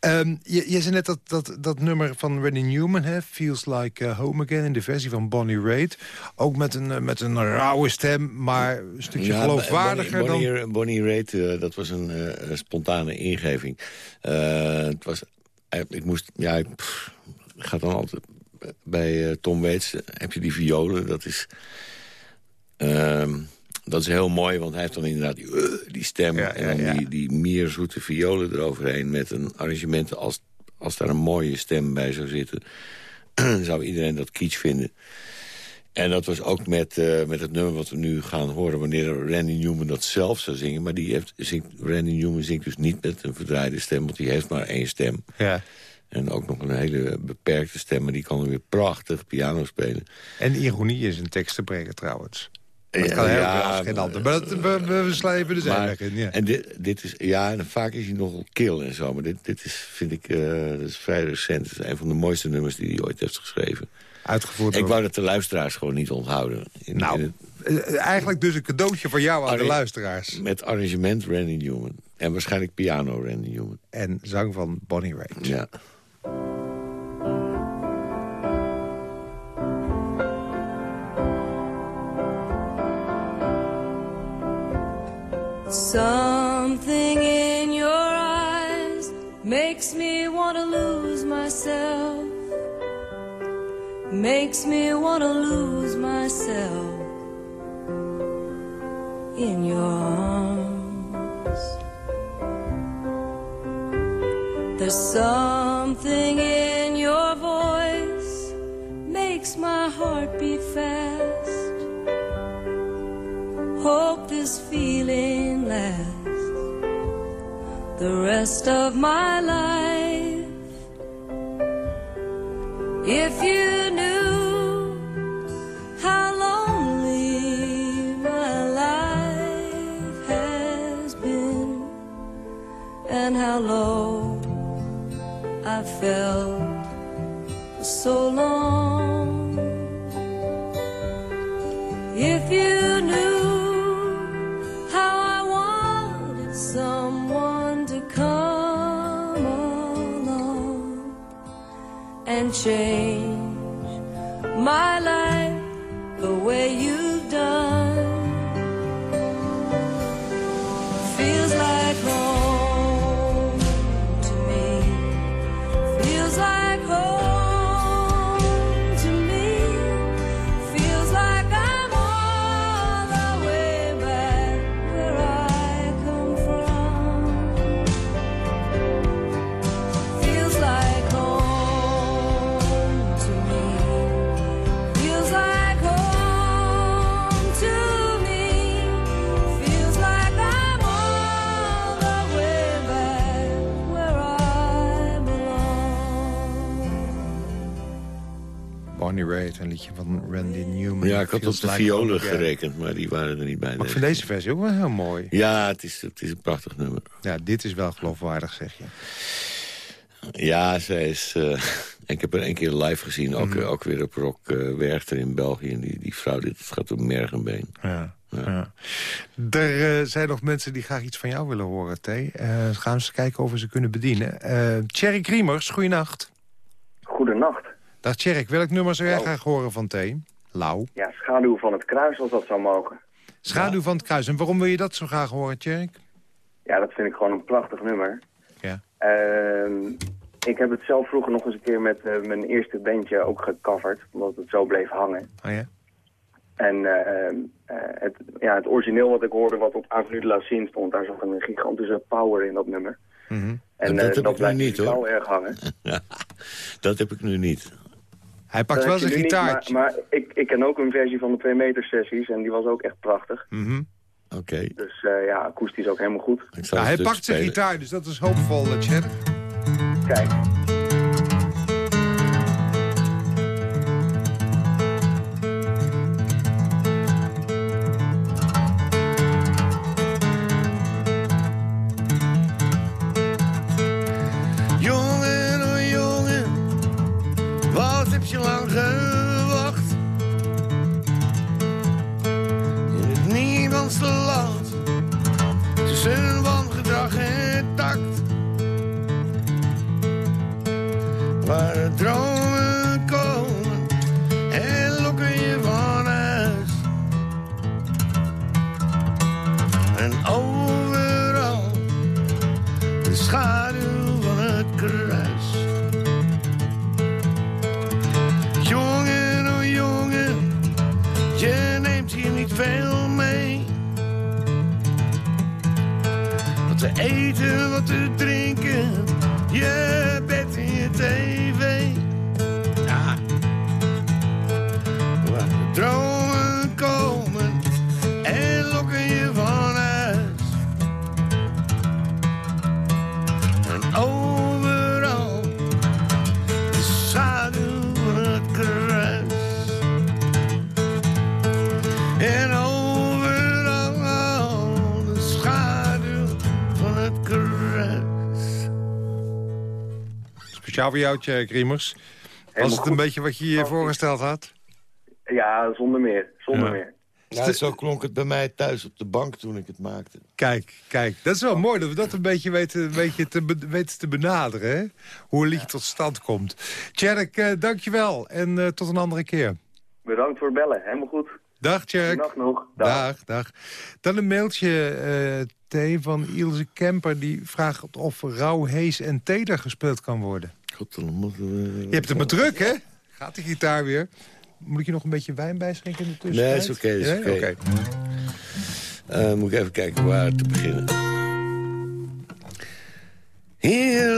S3: Um, je, je zei net dat, dat, dat nummer van Randy Newman, hè, Feels Like uh, Home Again... in de versie van Bonnie Raitt. Ook met een, uh, met een rauwe stem, maar een stukje ja, geloofwaardiger
S4: Bonnie,
S3: dan...
S4: Bonnie Raitt, uh, dat was een spontane ingeving. het was... ik moest... Ja, ik pff, ga dan altijd... Bij Tom Waits heb je die violen, dat is... Ehm, dat is heel mooi, want hij heeft dan inderdaad die, uh, die stem... en die, die meer zoete violen eroverheen met een arrangement... als, als daar een mooie stem bij zou zitten... zou iedereen dat kitsch vinden. En dat was ook met, uh, met het nummer wat we nu gaan horen... wanneer Randy Newman dat zelf zou zingen. Maar die heeft, zingt, Randy Newman zingt dus niet met een verdraaide stem... want die heeft maar één stem.
S3: Ja.
S4: En ook nog een hele beperkte stem, maar die kan weer prachtig piano spelen.
S3: En ironie is een tekst te brengen trouwens. Dat kan heel ja, geen ander. Maar dat, we, we even de zijweg in. Ja.
S4: En dit, dit is, ja, en vaak is hij nogal kil en zo. Maar dit, dit is, vind ik, dat is vrij recent. Het is een van de mooiste nummers die hij ooit heeft geschreven.
S3: Uitgevoerd
S4: Ik wou dat de luisteraars gewoon niet onthouden.
S3: In, nou, in het... Eh, eigenlijk dus een cadeautje voor jou aan Arri de luisteraars.
S4: Met arrangement Randy Newman. En waarschijnlijk piano Randy Newman.
S3: En zang van Bonnie Raitt.
S4: Ja.
S9: Something in your eyes makes me want to lose myself. Makes me want to lose myself in your arms. There's something in your voice makes my heart beat fast. Hope this feeling the rest of my life. If you knew how lonely my life has been and how low I felt for so long. If you knew change my life the way you've done.
S3: Een liedje van Randy Newman.
S4: Ja, ik had op de
S3: like
S4: violen gerekend, maar die waren er niet bij.
S3: Maar ik vind deze versie ook wel heel mooi.
S4: Ja, het is, het is een prachtig nummer.
S3: Ja, dit is wel geloofwaardig, zeg je.
S4: Ja, zij is... eh, ik heb haar een keer live gezien, ook,
S3: Mhm.
S4: ook weer op Rock uh, Werchter in België. En die, die vrouw, dit gaat op merg en been.
S3: Ja. Ja. Er eh, zijn nog mensen die graag iets van jou willen horen, T. Eh gaan we eens kijken of we ze kunnen bedienen. Eh Thierry Kriemers, goeienacht.
S10: Goedenacht.
S3: Dag Thierry, welk nummer zou jij graag horen van T? Lau.
S10: Ja, schaduw van het kruis, als dat zou mogen.
S3: Schaduw van het kruis. En waarom wil je dat zo graag horen, Thierry?
S10: Ja, dat vind ik gewoon een prachtig nummer.
S3: Ja.
S10: Ehm, ik heb het zelf vroeger nog eens een keer met eh, mijn eerste bandje ook gecoverd, omdat het zo bleef hangen.
S3: Oh ja?
S10: En eh, eh, het, ja, het origineel wat ik hoorde, wat op Avenue de la stond, daar zat een gigantische power in dat nummer. En
S4: dat
S10: eh,
S4: heb
S10: dat
S4: ik nu
S10: blijft
S4: niet, hoor.
S10: erg hangen.
S4: dat heb ik nu niet.
S3: Hij pakt wel zijn gitaartje.
S10: maar, maar ik, ik ken ook een versie van de 2 meter sessies en die was ook echt prachtig.
S3: Mhm.
S11: Oké.
S10: Dus eh, ja, akoestisch ook helemaal goed.
S11: Ik zal
S3: Nou,
S11: het
S3: hij
S11: dus
S3: pakt zijn gitaar, dus dat is hoopvol, Chad.
S10: Kijk.
S3: Voor jou, Tjerk Riemers. Was het een beetje wat je je voorgesteld had?
S10: Ja, zonder meer. Zonder
S3: Ja.
S10: meer.
S11: Ja, zo klonk het bij mij thuis op de bank toen ik het maakte.
S3: Kijk, kijk, dat is wel mooi dat we dat een beetje weten, een beetje te, be- weten te benaderen. Hè? Hoe een liedje tot stand komt. Tjerk, eh, dankjewel en eh, tot een andere keer.
S10: Bedankt voor het bellen. Helemaal goed.
S3: Dag Tjerk.
S10: Dag nog. Dag.
S3: Dag, dag. Dan een mailtje, eh T, van Ilse Kemper. Die vraagt of rauw, hees en teder gespeeld kan worden.
S11: God, dan moeten we...
S3: Je hebt het maar druk, hè? Gaat die gitaar weer. Moet ik je nog een beetje wijn bijschenken in de tussentijd?
S11: Nee, is oké, is oké. Eh, moet ik even kijken waar te beginnen.
S4: Hier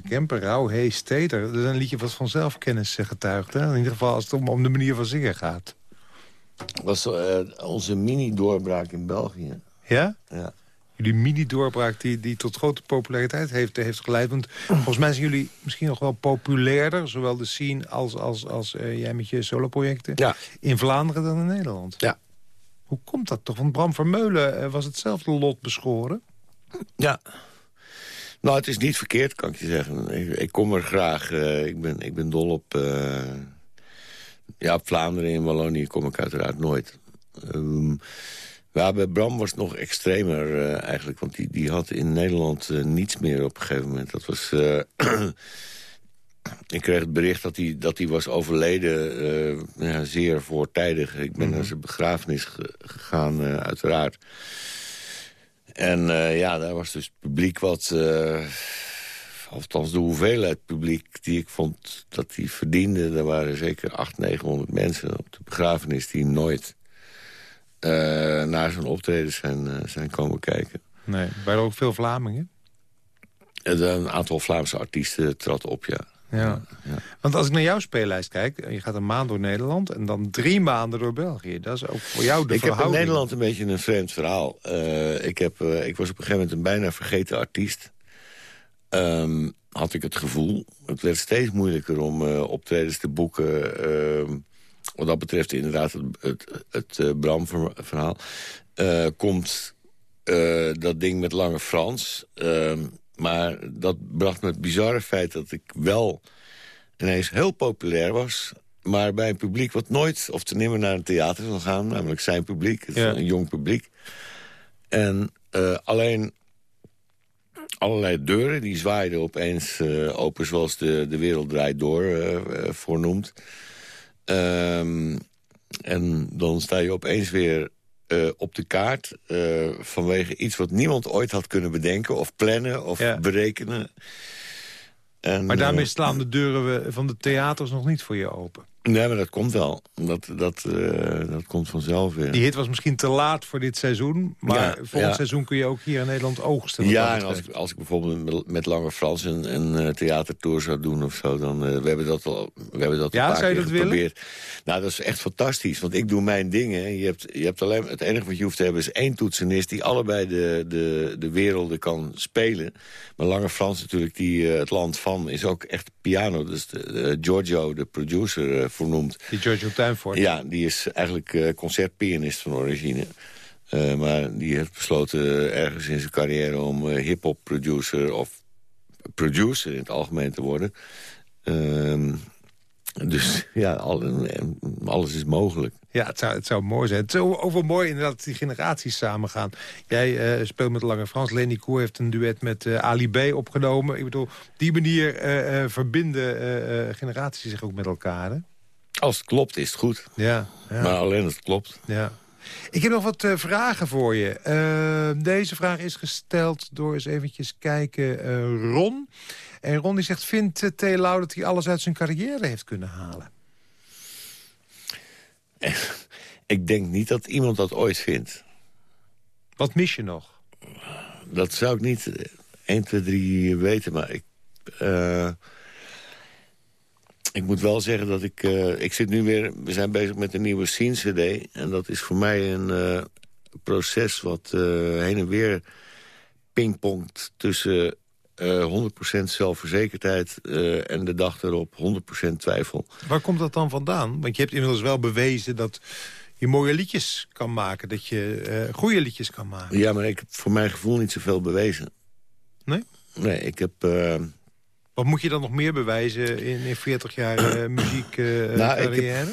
S3: Kemper, rauw, hees, teder. Dat is een liedje wat vanzelf kennis eh, getuigt. Hè? In ieder geval als het om, om de manier van zingen gaat.
S11: was eh, onze mini-doorbraak in België.
S3: Ja?
S11: Ja.
S3: Jullie mini-doorbraak die, die tot grote populariteit heeft, heeft geleid. Want volgens mij zijn jullie misschien nog wel populairder... zowel de scene als, als, als eh, jij met je soloprojecten...
S11: Ja.
S3: in Vlaanderen dan in Nederland.
S11: Ja.
S3: Hoe komt dat toch? Want Bram Vermeulen eh, was hetzelfde lot beschoren.
S11: Ja. Nou, het is niet verkeerd, kan ik je zeggen. Ik, ik kom er graag. eh, ik, ben, ik ben dol op... eh, ja, op Vlaanderen en Wallonië kom ik uiteraard nooit.
S4: Ja, bij Bram was het nog extremer eh, eigenlijk. Want die, die had in Nederland niets meer op een gegeven moment. Dat was... ik kreeg het bericht dat hij, dat hij was overleden ja, zeer voortijdig. Ik ben naar zijn begrafenis ge- gegaan, uiteraard. En eh, ja, daar was dus het publiek wat... eh, althans de hoeveelheid publiek die ik vond dat hij verdiende... er waren zeker 800, 900 mensen op de begrafenis... die nooit eh, naar zijn optreden zijn, zijn komen kijken.
S3: Nee, waren er ook veel Vlamingen?
S4: En een aantal Vlaamse artiesten trad op, ja.
S3: Ja. Want als ik naar jouw speellijst kijk... je gaat een maand door Nederland en dan drie maanden door België. Dat is ook voor jou de
S4: ik heb in
S3: verhouding.
S4: Nederland een beetje een vreemd verhaal. Eh, ik, heb, eh, ik was op een gegeven moment een bijna vergeten artiest. Ehm, had ik het gevoel. Het werd steeds moeilijker om eh, optredens te boeken. Ehm, wat dat betreft inderdaad het, het, het eh, Bram-verhaal. Eh, komt eh, dat ding met Lange Frans. Ehm, maar dat bracht me het bizarre feit dat ik wel ineens heel populair was... maar bij een publiek wat nooit of te nimmer naar een theater zal gaan... namelijk zijn publiek, het
S3: Ja.
S4: een jong publiek. En eh, alleen allerlei deuren die zwaaiden opeens eh, open... zoals de, de wereld draait door eh, voornoemt. Ehm, en dan sta je opeens weer eh, op de kaart... eh, vanwege iets wat niemand ooit had kunnen bedenken... of plannen of
S3: Ja.
S4: berekenen. En,
S3: Maar daarmee
S4: eh,
S3: slaan de deuren we- van de theaters nog niet voor je open.
S4: Nee, maar dat komt wel. Dat, dat, eh, dat komt vanzelf weer.
S3: Die hit was misschien te laat voor dit seizoen. Maar
S4: Ja,
S3: volgend
S4: ja.
S3: seizoen kun je ook hier in Nederland oogsten.
S4: Ja, en als ik, als ik bijvoorbeeld met, met Lange Frans een, een eh, theatertour zou doen of zo... dan uh, we hebben dat al we hebben dat
S3: Ja,
S4: een paar
S3: zou je
S4: keer
S3: dat willen?
S4: geprobeerd. Nou, dat is echt fantastisch, want ik doe mijn dingen. Je hebt, je hebt alleen, het enige wat je hoeft te hebben is één toetsenist... die allebei de, de, de werelden kan spelen. Maar Lange Frans natuurlijk, die het land van, is ook echt piano. Dus de, Giorgio, de producer, vernoemd.
S3: Die Giorgio Tuinvoort.
S4: Ja, die is eigenlijk eh, concertpianist van origine. Eh, maar die heeft besloten ergens in zijn carrière om eh, hip-hop producer of producer in het algemeen te worden. Ehm, dus ja, al- alles is mogelijk.
S3: Ja, het zou, het zou mooi zijn. Het is o- over mooi inderdaad dat die generaties samengaan. Jij speelt met Lange Frans. Lenny Koer heeft een duet met Ali B opgenomen. Ik bedoel, op die manier verbinden generaties zich ook met elkaar. Hè?
S4: Als het klopt, is het goed.
S3: Ja, ja.
S4: Maar alleen als het klopt.
S3: Ja. Ik heb nog wat eh, vragen voor je. Eh, deze vraag is gesteld door eens eventjes kijken eh, Ron. En Ron die zegt, vindt uh, T. Lau dat hij alles uit zijn carrière heeft kunnen halen?
S4: Ik denk niet dat iemand dat ooit vindt.
S3: Wat mis je nog?
S4: Dat zou ik niet eh, 1, 2, 3 weten, maar ik... ik moet wel zeggen dat ik... eh, ik zit nu weer... We zijn bezig met een nieuwe scene-cd. En dat is voor mij een eh, proces wat eh, heen en weer pingpongt... tussen eh 100% zelfverzekerdheid en de dag erop 100% twijfel.
S3: Waar komt dat dan vandaan? Want je hebt inmiddels wel bewezen dat je mooie liedjes kan maken. Dat je goede liedjes kan maken.
S4: Ja, maar ik heb voor mijn gevoel niet zoveel bewezen.
S3: Nee?
S4: Nee, ik heb...
S3: Wat moet je dan nog meer bewijzen in, in 40 jaar eh, muziek eh,
S4: Nou, ik heb-
S3: carrière?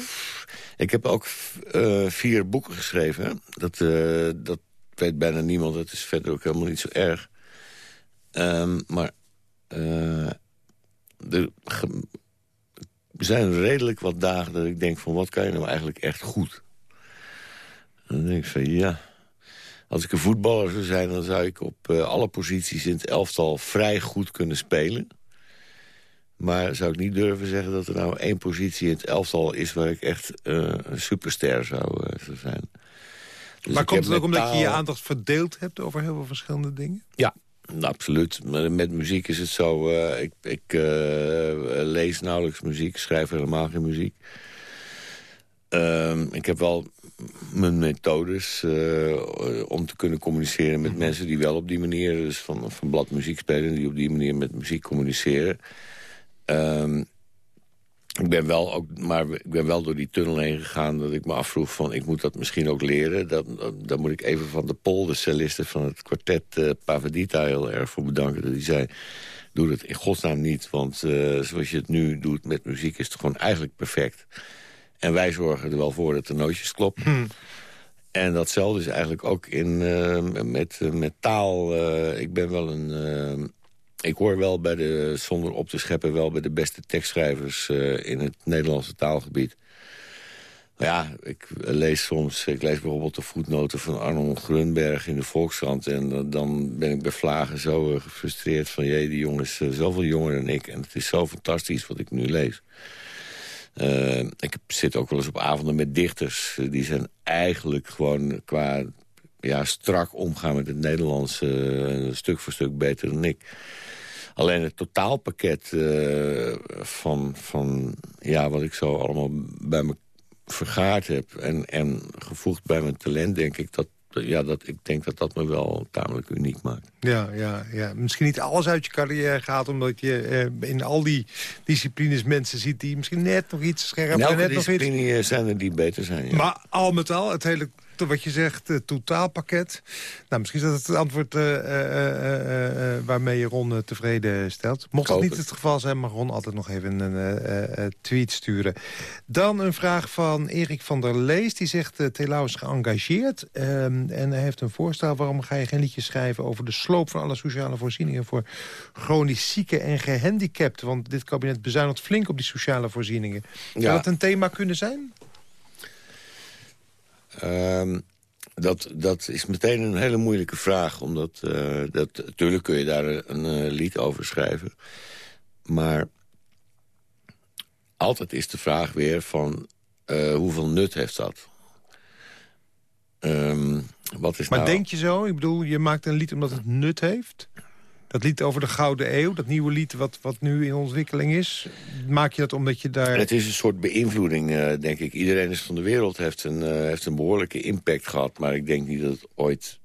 S4: Ik heb ook eh, vier boeken geschreven. Dat, dat weet bijna niemand. Dat is verder ook helemaal niet zo erg. Ehm, maar er zijn redelijk wat dagen dat ik denk van... wat kan je nou eigenlijk echt goed? En dan denk ik van ja... Als ik een voetballer zou zijn, dan zou ik op alle posities in het elftal vrij goed kunnen spelen. Maar zou ik niet durven zeggen dat er nou één positie in het elftal is... waar ik echt eh, een superster zou, eh, zou zijn. Dus
S3: maar komt het ook omdat je je aandacht verdeeld hebt over heel veel verschillende dingen?
S4: Ja, nou, absoluut. Maar met muziek is het zo... eh, ik ik lees nauwelijks muziek, schrijf helemaal geen muziek. Ehm, ik heb wel mijn methodes om te kunnen communiceren met mensen die wel op die manier... dus van, van bladmuziek spelen, die op die manier met muziek communiceren. Ehm, ik ben wel ook, maar ik ben wel door die tunnel heen gegaan dat ik me afvroeg van ik moet dat misschien ook leren. Daar moet ik even van de Pol, de celliste van het kwartet eh Pavadita heel erg voor bedanken. Dat hij zei, doe dat in godsnaam niet, want eh, zoals je het nu doet met muziek is het gewoon eigenlijk perfect. En wij zorgen er wel voor dat de nootjes kloppen. En datzelfde is eigenlijk ook in, eh, met, met taal. Ik ben wel een... ik hoor wel bij de, zonder op te scheppen... wel bij de beste tekstschrijvers eh, in het Nederlandse taalgebied. Maar ja, ik lees soms... Ik lees bijvoorbeeld de voetnoten van Arnold Grunberg in de Volkskrant... en dan- ben ik bij Vlagen zo eh, gefrustreerd van... jee, die jongen is eh, zoveel jonger dan ik... en het is zo fantastisch wat ik nu lees. Ik zit ook wel eens op avonden met dichters. Die zijn eigenlijk gewoon qua ja, strak omgaan met het Nederlands... stuk voor stuk beter dan ik. Alleen het totaalpakket eh, van, van ja, wat ik zo allemaal bij me vergaard heb... en, en gevoegd bij mijn talent, denk ik dat, ja, dat ik denk dat dat me wel tamelijk uniek maakt.
S3: Ja, ja, ja. Misschien niet alles uit je carrière gaat... omdat je eh, in al die disciplines mensen ziet... die misschien net nog iets scherper...
S4: In elke
S3: net nog iets...
S4: zijn er die beter zijn, ja.
S3: Maar al met al, het hele wat je zegt, het totaalpakket. Nou, misschien is dat het antwoord eh, eh, waarmee je Ron tevreden stelt. Mocht dat niet
S4: het.
S3: geval zijn, mag Ron altijd nog even een tweet sturen. Dan een vraag van Erik van der Lees. Die zegt, uh, Telau is geëngageerd. ehm, en hij heeft een voorstel. Waarom ga je geen liedje schrijven over de sloop van alle sociale voorzieningen... voor chronisch zieken en gehandicapten? Want dit kabinet bezuinigt flink op die sociale voorzieningen. Zou
S4: Ja.
S3: dat een thema kunnen zijn?
S4: Ehm, dat, dat is meteen een hele moeilijke vraag. Omdat, eh, dat, natuurlijk kun je daar een eh, lied over schrijven. Maar altijd is de vraag weer van... eh, hoeveel nut heeft dat? Ehm, wat is
S3: Maar
S4: nou...
S3: denk je zo? Ik bedoel, je maakt een lied omdat het nut heeft? Dat lied over de Gouden Eeuw, dat nieuwe lied wat, wat nu in ontwikkeling is... maak je dat omdat je daar...
S4: Het is een soort beïnvloeding, eh, denk ik. Iedereen is van de wereld heeft een, eh, heeft een behoorlijke impact gehad... maar ik denk niet dat het ooit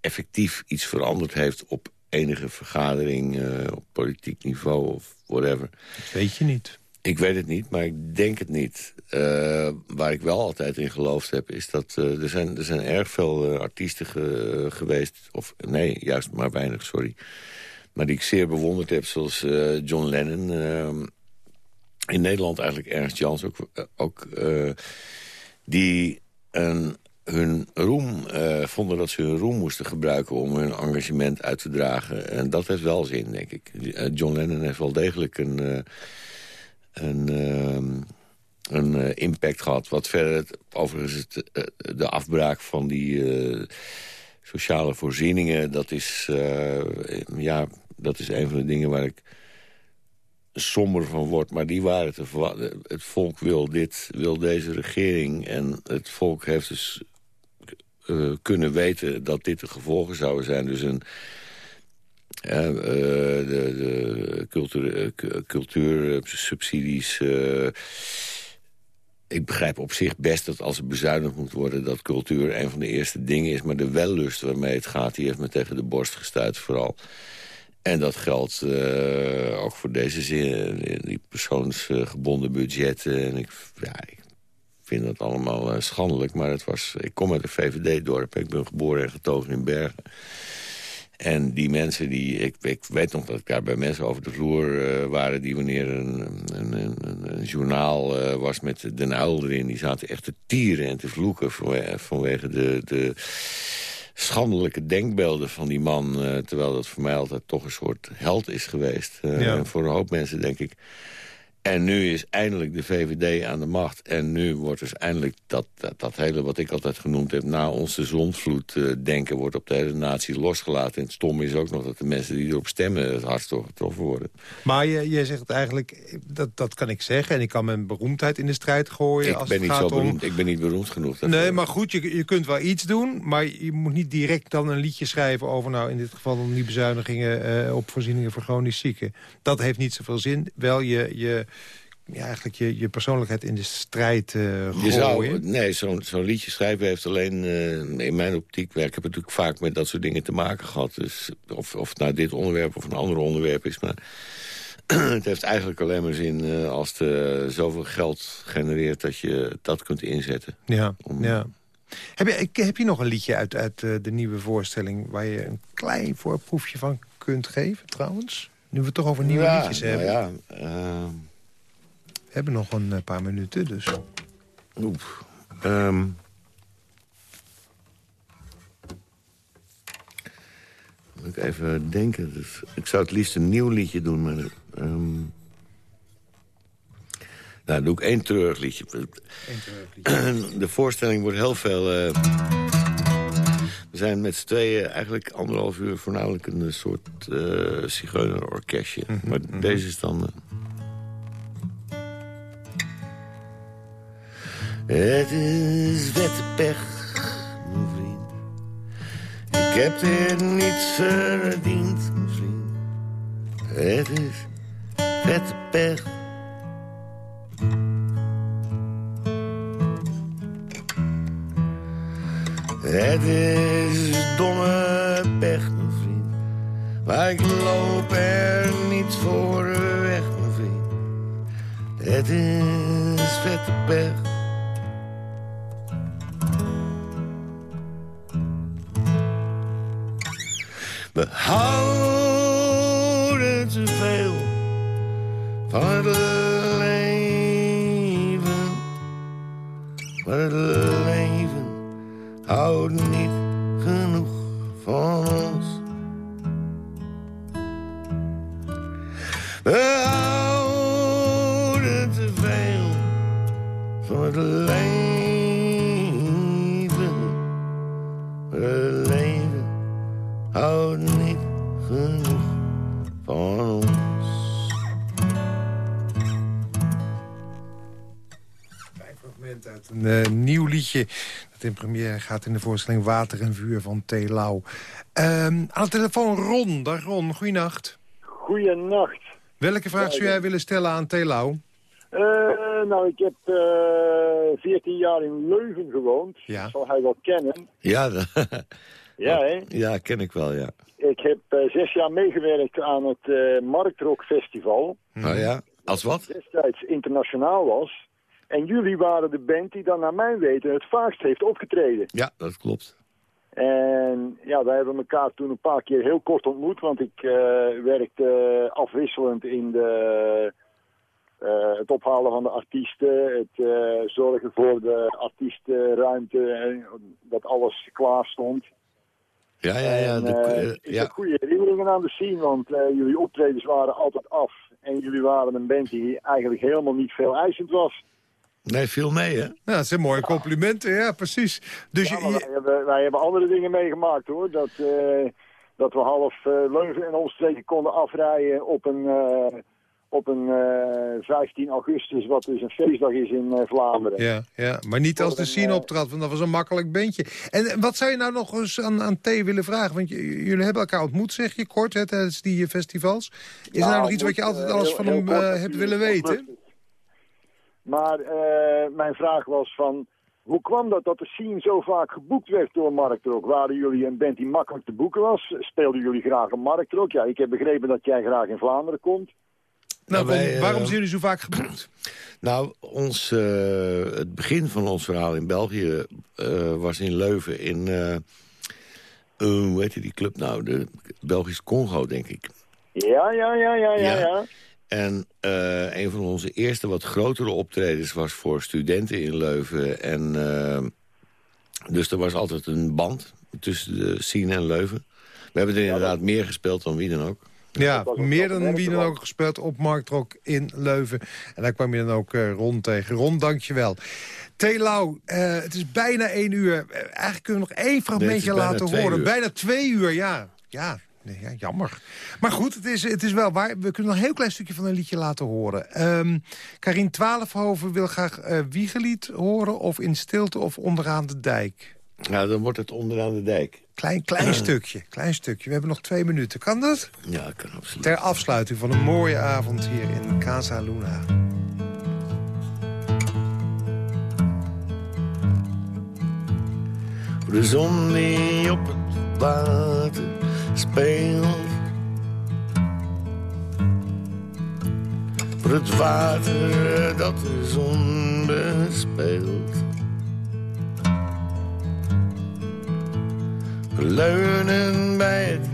S4: effectief iets veranderd heeft... op enige vergadering, eh, op politiek niveau of whatever.
S3: Dat weet je niet.
S4: Ik weet het niet, maar ik denk het niet. Eh, waar ik wel altijd in geloofd heb, is dat eh, er, zijn, er zijn erg veel eh, artiesten ge- geweest... of nee, juist maar weinig, sorry... maar die ik zeer bewonderd heb, zoals John Lennon... in Nederland eigenlijk Ernst Jans ook, ook die hun roem vonden dat ze hun roem moesten gebruiken om hun engagement uit te dragen. En dat heeft wel zin, denk ik. John Lennon heeft wel degelijk een, een, ehm, een eh, impact gehad. Wat verder, overigens, het, eh, de afbraak van die eh, sociale voorzieningen, dat is, ja, dat is een van de dingen waar ik somber van wordt, maar die waren te verwa- Het volk wil dit, wil deze regering. En het volk heeft dus kunnen weten dat dit de gevolgen zouden zijn. Dus een... eh, eh, de, de cultuur, eh, cu- cultuursubsidies... eh, ik begrijp op zich best dat als er bezuinigd moet worden... dat cultuur een van de eerste dingen is. Maar de wellust waarmee het gaat, die heeft me tegen de borst gestuit vooral. En dat geldt ook voor deze zin, die persoonsgebonden budgetten. En ik, ja, ik vind dat allemaal schandelijk. Maar het was, ik kom uit een VVD-dorp. Ik ben geboren en getogen in Bergen. En die mensen, die, ik, ik weet nog dat ik daar bij mensen over de vloer eh, waren... die wanneer een, een, een, een- journaal eh, was met Den Uil erin... die zaten echt te tieren en te vloeken vanwege, vanwege de... de schandelijke denkbeelden van die man... eh, terwijl dat voor mij altijd toch een soort held is geweest.
S3: Ja.
S4: En voor een hoop mensen denk ik... En nu is eindelijk de VVD aan de macht. En nu wordt dus eindelijk dat, dat, dat hele wat ik altijd genoemd heb... na onze zonvloed eh, denken wordt op de hele natie losgelaten. En het stomme is ook nog dat de mensen die erop stemmen... het hardst getroffen worden.
S3: Maar je, je zegt eigenlijk, dat, dat kan ik zeggen... en ik kan mijn beroemdheid in de strijd gooien.
S4: ik
S3: als
S4: ben
S3: het
S4: niet
S3: gaat
S4: zo
S3: om...
S4: beroemd. Ik ben niet beroemd genoeg. daarvoor.
S3: Nee, maar goed, je, je kunt wel iets doen... maar je moet niet direct dan een liedje schrijven over... nou, in dit geval dan die bezuinigingen eh, op voorzieningen voor chronisch zieken. Dat heeft niet zoveel zin. Wel je, je, ja, eigenlijk je, je persoonlijkheid in de strijd
S4: Je
S3: gooien.
S4: zou, nee, zo'n zo'n liedje schrijven heeft alleen eh, in mijn optiek... werk. Ik heb natuurlijk vaak met dat soort dingen te maken gehad. Dus of, of het nou dit onderwerp of een ander onderwerp is. Maar het heeft eigenlijk alleen maar zin eh, als het zoveel geld genereert... dat je dat kunt inzetten.
S3: Ja,
S4: Om-
S3: ja. Heb je, heb je nog een liedje uit, uit de nieuwe voorstelling... waar je een klein voorproefje van kunt geven, trouwens? Nu we het toch over nieuwe
S4: ja,
S3: liedjes
S4: nou
S3: hebben.
S4: ja, eh,
S3: We hebben nog een eh, paar minuten, dus.
S4: Oef. Ehm. Moet ik even denken. Dus ik zou het liefst een nieuw liedje doen, maar... Ehm. Nou, doe ik één treurig liedje. De voorstelling wordt heel veel... Eh, we zijn met z'n tweeën eigenlijk anderhalf uur voornamelijk een soort uh, zigeunerorkestje. Mhm, maar mhm. deze is dan... Het is wette pech, mijn vriend. Ik heb dit niet verdiend, mijn vriend. Het is wette pech. Het is domme pech, mijn vriend. Maar ik loop er niet voor weg, mijn vriend. Het is vette pech. We houden te veel van het leven.
S3: Een eh, nieuw liedje... dat in première gaat in de voorstelling Water en Vuur van T. Lau. Ehm, aan de telefoon Ron. Dag Ron, goeienacht.
S12: Goeienacht.
S3: Welke vraag zou jij willen stellen aan T. Lau?
S12: Eh, nou, ik heb eh 14 jaar in Leuven gewoond.
S3: Ja.
S12: Zal hij wel kennen.
S4: Ja,
S12: Ja, hè?
S4: ja, ken ik wel, ja.
S12: Ik heb eh, zes jaar meegewerkt aan het eh Marktrock Festival.
S4: Oh ja, als wat?
S12: Destijds internationaal was. En jullie waren de band die dan naar mijn weten het vaakst heeft opgetreden.
S4: Ja, dat klopt.
S12: En ja, wij hebben elkaar toen een paar keer heel kort ontmoet. Want ik eh, werkte afwisselend in de, eh, het ophalen van de artiesten. Het eh, zorgen voor de artiestenruimte. En dat alles klaar stond.
S4: Ja, ja, ja.
S12: En,
S4: de-
S12: ik
S4: ja.
S12: heb goede herinneringen aan de scene. Want jullie optredens waren altijd af. En jullie waren een band die eigenlijk helemaal niet veel eisend was.
S4: Nee, viel mee, hè?
S3: Nou, dat zijn mooie complimenten, ja, precies. Dus
S12: Ja,
S3: je,
S12: maar
S3: je-
S12: wij, hebben, wij hebben andere dingen meegemaakt hoor. Dat, eh, dat we half eh, Leuven en omstreken konden afrijden op een, eh, op een eh, 15 augustus, wat dus een feestdag is in eh, Vlaanderen.
S3: ja, ja, maar niet als de scene optrad, want dat was een makkelijk bandje. En wat zou je nou nog eens aan, aan T willen vragen? Want jullie hebben elkaar ontmoet, zeg je, kort, hè, tijdens die festivals. Is er nou nog iets wat je altijd alles van hem hebt willen weten?
S12: Maar eh, mijn vraag was van, hoe kwam dat dat de scene zo vaak geboekt werd door Marktrock? Waren jullie een band die makkelijk te boeken was? Speelden jullie graag een Marktrock? Ja, ik heb begrepen dat jij graag in Vlaanderen komt.
S3: Nou,
S4: Nou, wij,
S3: waarom- waarom
S4: eh,
S3: zijn jullie zo vaak geboekt?
S4: Nou, ons, eh, het begin van ons verhaal in België eh, was in Leuven in... eh, eh, hoe heet die club nou? De Belgisch Congo, denk ik.
S12: Ja, ja, ja, ja, ja,
S4: Ja. En eh, een van onze eerste wat grotere optredens was voor studenten in Leuven. En, eh, dus er was altijd een band tussen de scene en Leuven. We hebben er inderdaad meer gespeeld dan wie dan ook.
S3: Ja, meer dan wie dan ook gespeeld op Marktrok in Leuven. En daar kwam je dan ook eh, rond tegen. Ron, dankjewel. Telau, eh het is bijna één uur. Eigenlijk kunnen we nog één fragmentje laten horen.
S4: uur.
S3: Bijna twee uur, ja. Ja, nee, ja, jammer. Maar goed, het is, het is wel waar. We kunnen nog een heel klein stukje van een liedje laten horen. Ehm Karin Twaalfhoven wil graag eh Wiegelied horen... of In Stilte of Onderaan de Dijk.
S4: Nou, dan wordt het onderaan de dijk.
S3: Klein, klein stukje, klein stukje. We hebben nog twee minuten. Kan dat?
S4: Ja, kan absoluut.
S3: Ter afsluiting van een mooie avond hier in Casa Luna.
S4: De zon die op het water Voor het water dat de zon bespeelt. We leunen bij het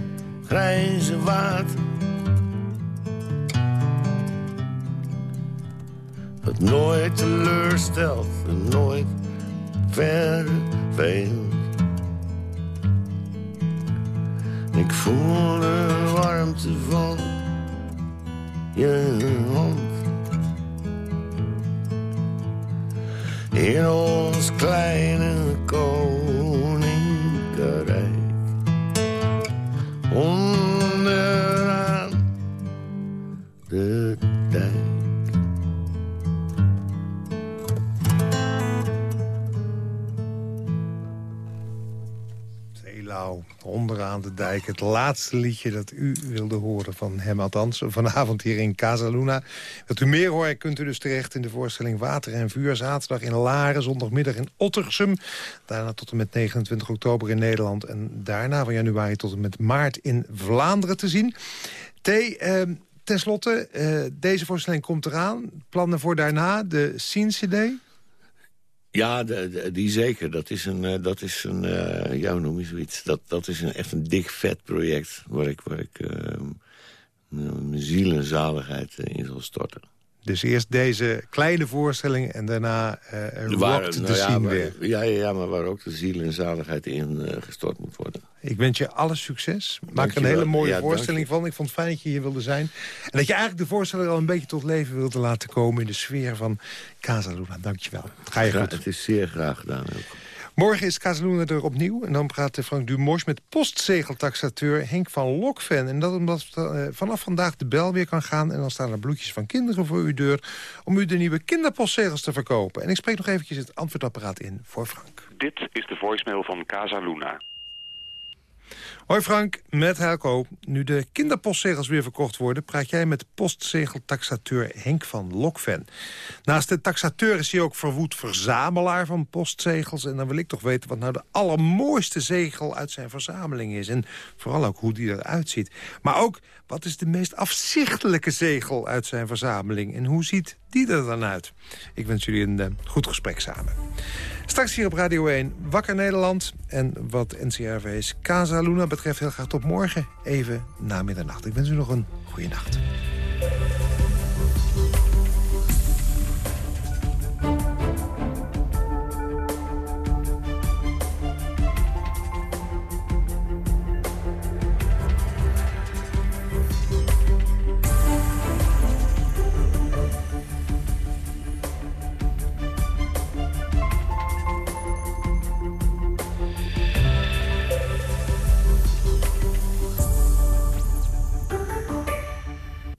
S4: grijze water. Dat nooit teleurstelt en nooit verveelt.
S8: Voel de warmte van je hand. In ons kleine koninkrijk. De dijk.
S3: Het laatste liedje dat u wilde horen van hem althans. Vanavond hier in Casaluna. Wilt u meer horen, kunt u dus terecht in de voorstelling Water en Vuur. Zaterdag in Laren, zondagmiddag in Ottersum. Daarna tot en met 29 oktober in Nederland. En daarna van januari tot en met maart in Vlaanderen te zien. T, eh, tenslotte, eh, deze voorstelling komt eraan. Plannen voor daarna, de Scene-cd...
S4: Ja, die zeker. Dat is een, eh, dat is een eh, ja, noem je zoiets? Dat, dat is een, echt een dik vet project waar ik, waar ik eh, mijn mijn ziel en zaligheid eh, in zal storten.
S3: Dus eerst deze kleine voorstelling en daarna eh
S4: Waar- nou
S3: de
S4: ja, waar-
S3: weer.
S4: Ja, ja, maar waar ook de ziel en zaligheid in eh, gestort moet worden.
S3: Ik wens je alle succes. Maak er een hele mooie
S4: Ja,
S3: voorstelling van. Ik vond het fijn dat je hier wilde zijn. En dat je eigenlijk de voorstelling al een beetje tot leven wilde laten komen... in de sfeer van Casaluna. Dankjewel. Ga je
S4: Gra-
S3: goed.
S4: Het is zeer graag gedaan ook.
S3: Morgen is Casaluna er opnieuw. En dan praat Frank Dumos met postzegeltaxateur Henk van Lokven. En dat omdat eh, vanaf vandaag de bel weer kan gaan... en dan staan er bloedjes van kinderen voor uw deur... om u de nieuwe kinderpostzegels te verkopen. En ik spreek nog eventjes het antwoordapparaat in voor Frank.
S13: Dit is de voicemail van Casa Luna.
S3: Hoi Frank, met Helco. Nu de kinderpostzegels weer verkocht worden... praat jij met postzegeltaxateur Henk van Lokven. Naast de taxateur is hij ook verwoed verzamelaar van postzegels... en dan wil ik toch weten wat nou de allermooiste zegel uit zijn verzameling is. En vooral ook hoe die eruit ziet. Maar ook, wat is de meest afzichtelijke zegel uit zijn verzameling... en hoe ziet die er dan uit? Ik wens jullie een eh, goed gesprek samen. Straks hier op Radio 1 Wakker Nederland. En wat NCRV's Casa Luna betreft heel graag tot morgen. Even na middernacht. Ik wens u nog een goede nacht.